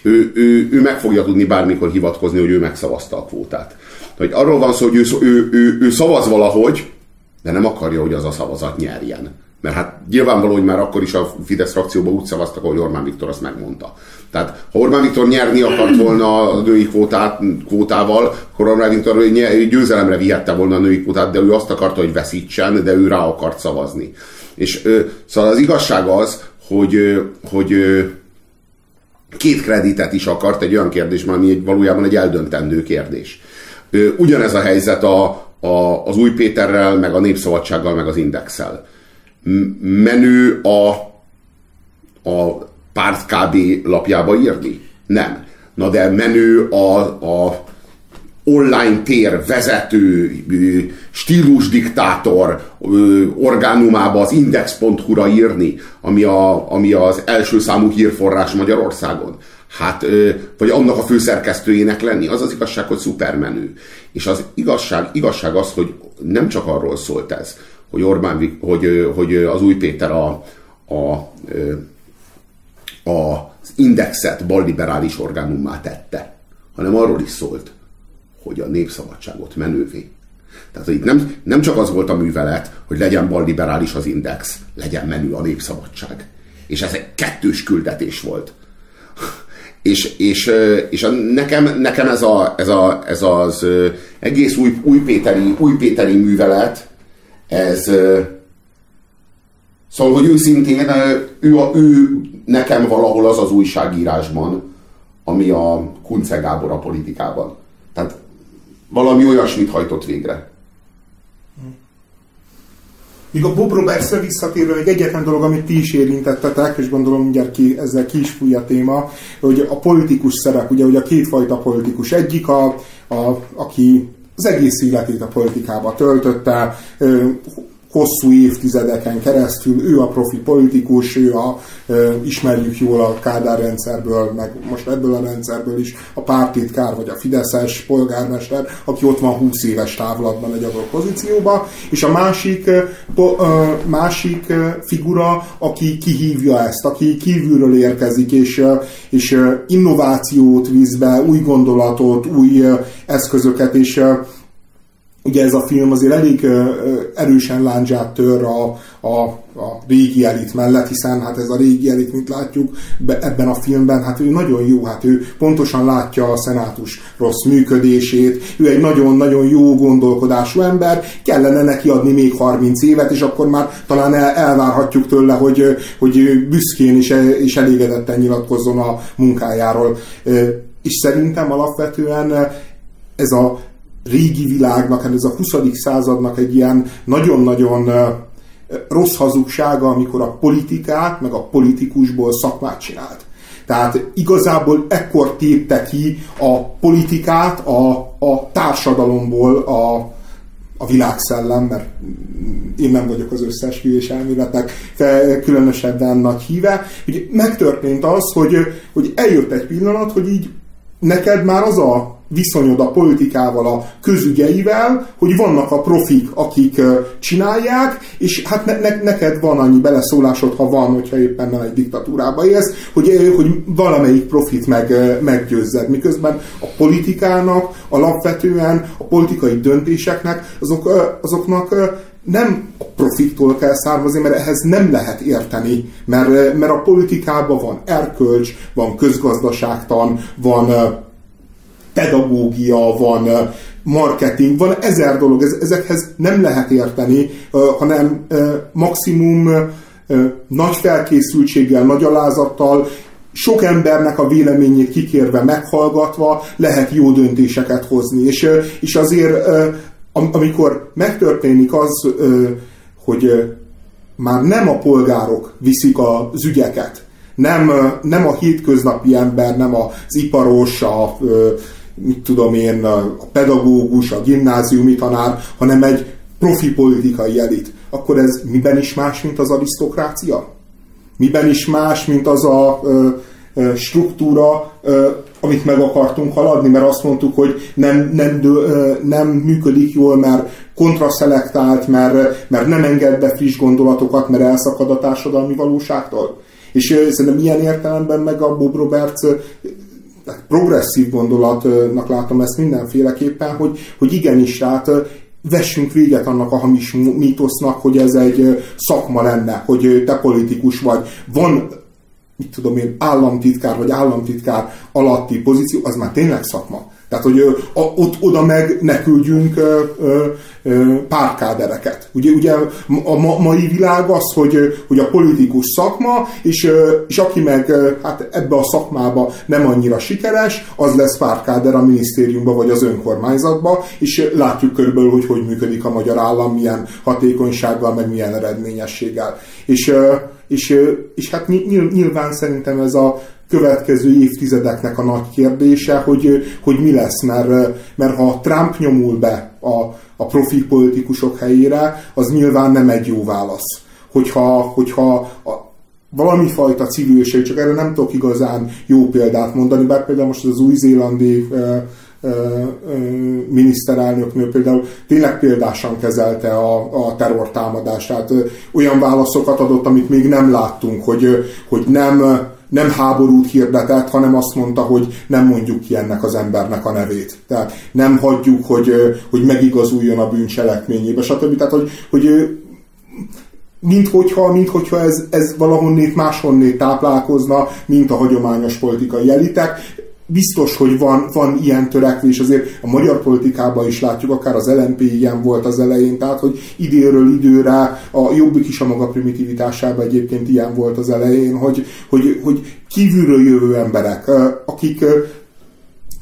Ő, ő, ő meg fogja tudni bármikor hivatkozni, hogy ő megszavazta a kvótát. Hogy arról van szó, hogy ő, ő, ő, ő szavaz valahogy, de nem akarja, hogy az a szavazat nyerjen. Mert hát nyilvánvaló, hogy már akkor is a Fidesz frakcióban úgy szavaztak, ahogy Orbán Viktor azt megmondta. Tehát ha Orbán Viktor nyerni akart volna a női kvótát, kvótával, akkor Orbán Viktor győzelemre vihette volna a női kvótát, de ő azt akarta, hogy veszítsen, de ő rá akart szavazni. És szóval az igazság az, hogy, hogy két kreditet is akart egy olyan kérdésben, ami egy, valójában egy eldöntendő kérdés. Ugyanez a helyzet a, a, az Új Péterrel, meg a Népszabadsággal, meg az Indexel menő a, a párt KB lapjába írni? Nem. Na de menő a, a online tér vezető, stílusdiktátor orgánumába az index.hu-ra írni, ami, a, ami az első számú hírforrás Magyarországon. Hát, vagy annak a főszerkesztőjének lenni, az az igazság, hogy szupermenő. És az igazság, igazság az, hogy nem csak arról szólt ez, hogy, Orbán, hogy, hogy az új Péter a, a, a, az indexet balliberális orgánummá tette, hanem arról is szólt, hogy a népszabadságot menővé. Tehát itt nem, nem csak az volt a művelet, hogy legyen balliberális az index, legyen menő a népszabadság. És ez egy kettős küldetés volt. és, és, és nekem, nekem ez, a, ez, a, ez az egész új, új, Péteri, új Péteri művelet, ez Szóval, hogy őszintén ő, ő nekem valahol az az újságírásban, ami a Kunce Gábor a politikában. Tehát valami olyasmit hajtott végre. Míg a Bob Roberts-re visszatérve, egy egyetlen dolog, amit ti is érintettetek, és gondolom mindjárt ki, ezzel ki is fúj a téma, hogy a politikus szerep, ugye, hogy a kétfajta politikus. Egyik, a, a, aki az egész életét a politikába töltötte, hosszú évtizedeken keresztül, ő a profi politikus, ő a, e, ismerjük jól a Kádár rendszerből, meg most ebből a rendszerből is a pártitkár vagy a Fideszes polgármester, aki ott van 20 éves távlatban egy adott pozícióba, és a másik, po, e, másik figura, aki kihívja ezt, aki kívülről érkezik, és, és innovációt visz be, új gondolatot, új eszközöket, és ugye ez a film azért elég erősen láncsát tör a, a, a régi elit mellett, hiszen hát ez a régi elit, mint látjuk be, ebben a filmben, hát ő nagyon jó, hát ő pontosan látja a szenátus rossz működését, ő egy nagyon-nagyon jó gondolkodású ember, kellene neki adni még 30 évet, és akkor már talán el, elvárhatjuk tőle, hogy, hogy büszkén és, és elégedetten nyilatkozzon a munkájáról. És szerintem alapvetően ez a régi világnak, ez a 20. századnak egy ilyen nagyon-nagyon rossz hazugsága, amikor a politikát, meg a politikusból szakmát csinált. Tehát igazából ekkor tépte ki a politikát a, a társadalomból a, a világszellem, mert én nem vagyok az összes elméletek különösebben nagy híve. Ugye megtörtént az, hogy, hogy eljött egy pillanat, hogy így neked már az a viszonyod a politikával, a közügyeivel, hogy vannak a profik, akik csinálják, és hát ne, ne, neked van annyi beleszólásod, ha van, hogyha éppen nem egy diktatúrába élsz, hogy, hogy valamelyik profit meg, meggyőzzed. Miközben a politikának, alapvetően a politikai döntéseknek, azok, azoknak nem a profittól kell származni, mert ehhez nem lehet érteni, mert, mert a politikában van erkölcs, van közgazdaságtan, van pedagógia, van marketing, van ezer dolog, ezekhez nem lehet érteni, hanem maximum nagy felkészültséggel, nagy alázattal, sok embernek a véleményét kikérve, meghallgatva lehet jó döntéseket hozni. És, és azért, amikor megtörténik az, hogy már nem a polgárok viszik az ügyeket, nem, nem a hétköznapi ember, nem az iparos, a, mit tudom én, a pedagógus, a gimnáziumi tanár, hanem egy profi politikai elit, akkor ez miben is más, mint az arisztokrácia? Miben is más, mint az a ö, ö, struktúra, ö, amit meg akartunk haladni, mert azt mondtuk, hogy nem, nem, ö, nem működik jól, mert kontraszelektált, mert, mert nem enged be friss gondolatokat, mert elszakad a társadalmi valóságtól. És szerintem ilyen értelemben meg a Bob Roberts progresszív gondolatnak látom ezt mindenféleképpen, hogy, hogy igenis, tehát vessünk véget annak a hamis mítosznak, hogy ez egy szakma lenne, hogy te politikus vagy. Van, mit tudom én, államtitkár vagy államtitkár alatti pozíció, az már tényleg szakma. Tehát, hogy ott oda meg ne küldjünk párkádereket. Ugye, ugye a ma, mai világ az, hogy, hogy a politikus szakma, és, és aki meg hát ebbe a szakmába nem annyira sikeres, az lesz párkáder a minisztériumba vagy az önkormányzatba, és látjuk körülbelül, hogy hogy működik a magyar állam, milyen hatékonysággal, meg milyen eredményességgel. És, és, és hát nyilván szerintem ez a következő évtizedeknek a nagy kérdése, hogy, hogy mi lesz, mert, mert ha Trump nyomul be a, a profi politikusok helyére, az nyilván nem egy jó válasz. Hogyha, hogyha a, valami fajta civilség, csak erre nem tudok igazán jó példát mondani, bár például most az új-zélandi miniszterelnöknő például tényleg példásan kezelte a, a terrortámadást, tehát olyan válaszokat adott, amit még nem láttunk, hogy, hogy nem nem háborút hirdetett, hanem azt mondta, hogy nem mondjuk ki ennek az embernek a nevét. Tehát nem hagyjuk, hogy, hogy megigazuljon a bűncselekményébe, stb. Tehát, hogy, hogy mint hogyha, mint hogyha ez, ez valahonnét máshonnét táplálkozna, mint a hagyományos politikai elitek biztos, hogy van, van ilyen törekvés, azért a magyar politikában is látjuk, akár az LNP ilyen volt az elején, tehát hogy időről időre a Jobbik is a maga primitivitásában egyébként ilyen volt az elején, hogy, hogy, hogy kívülről jövő emberek, akik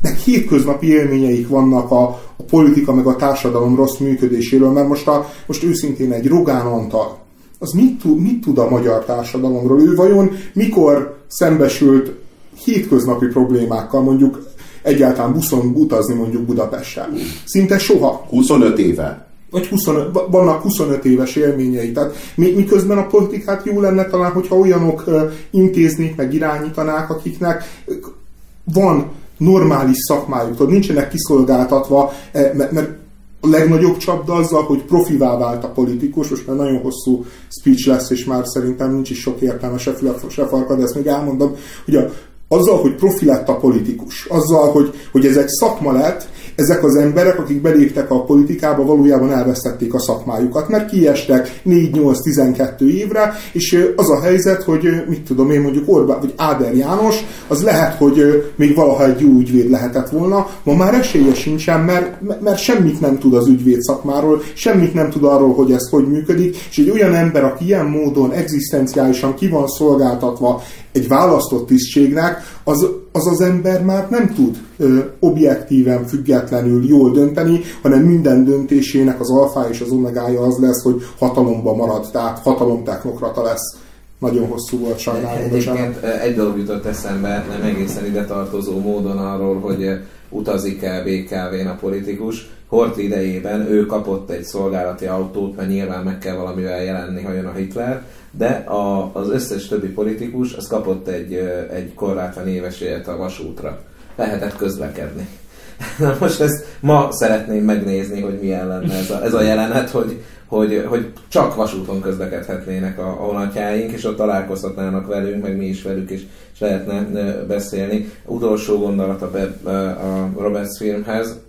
nek hétköznapi élményeik vannak a, a politika meg a társadalom rossz működéséről, mert most, a, most őszintén egy Rogán Antal, az mit mit tud a magyar társadalomról? Ő vajon mikor szembesült hétköznapi problémákkal, mondjuk egyáltalán buszon utazni mondjuk Budapesten. Szinte soha. 25 éve. Vagy 25, vannak 25 éves élményei. Tehát miközben a politikát jó lenne talán, hogyha olyanok intéznék, meg irányítanák, akiknek van normális szakmájuk, tudod, nincsenek kiszolgáltatva, e, mert a legnagyobb csapda azzal, hogy profivá vált a politikus, most már nagyon hosszú speech lesz, és már szerintem nincs is sok értelme se fülek, se farkad, de ezt még elmondom, hogy a azzal, hogy profi lett a politikus, azzal, hogy, hogy ez egy szakma lett, ezek az emberek, akik beléptek a politikába, valójában elvesztették a szakmájukat, mert kiestek 4-8-12 évre, és az a helyzet, hogy mit tudom én, mondjuk Orbán vagy Áder János, az lehet, hogy még valaha egy jó ügyvéd lehetett volna, ma már esélye sincsen, mert, mert semmit nem tud az ügyvéd szakmáról, semmit nem tud arról, hogy ez hogy működik, és egy olyan ember, aki ilyen módon egzisztenciálisan ki van szolgáltatva egy választott tisztségnek, az az, az ember már nem tud ö, objektíven, függetlenül jól dönteni, hanem minden döntésének az alfá és az omegája az lesz, hogy hatalomban marad, tehát hatalomtechnokrata lesz. Nagyon hosszú volt sajnálom. Egyébként egy dolog jutott eszembe, nem egészen ide tartozó módon arról, hogy utazik el BKV-n a politikus. Hort idejében ő kapott egy szolgálati autót, mert nyilván meg kell valamivel jelenni, ha jön a Hitler, de a, az összes többi politikus az kapott egy, egy korlátlan éves a vasútra. Lehetett közlekedni. *laughs* Na most ezt ma szeretném megnézni, hogy milyen lenne ez a, ez a jelenet, hogy, hogy, hogy csak vasúton közlekedhetnének a, a honatjáink, és ott találkozhatnának velünk, meg mi is velük, és, és lehetne beszélni. Utolsó gondolat a, a Roberts filmhez,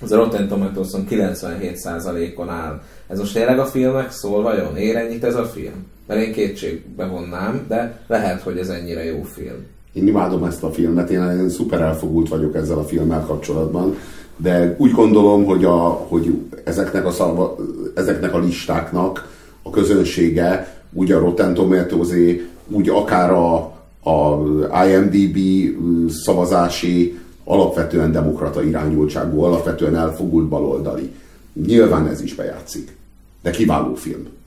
az a Rotten Tomatoes-on 97%-on áll. Ez most tényleg a filmek szól vajon? Ér ennyit ez a film? Mert én kétségbe vonnám, de lehet, hogy ez ennyire jó film. Én imádom ezt a filmet, én, én szuper elfogult vagyok ezzel a filmmel kapcsolatban, de úgy gondolom, hogy, a, hogy ezeknek, a szalva, ezeknek a listáknak a közönsége, úgy a Rotten tomatoes úgy akár a, a IMDB szavazási alapvetően demokrata irányultságú, alapvetően elfogult baloldali. Nyilván ez is bejátszik. De kiváló film.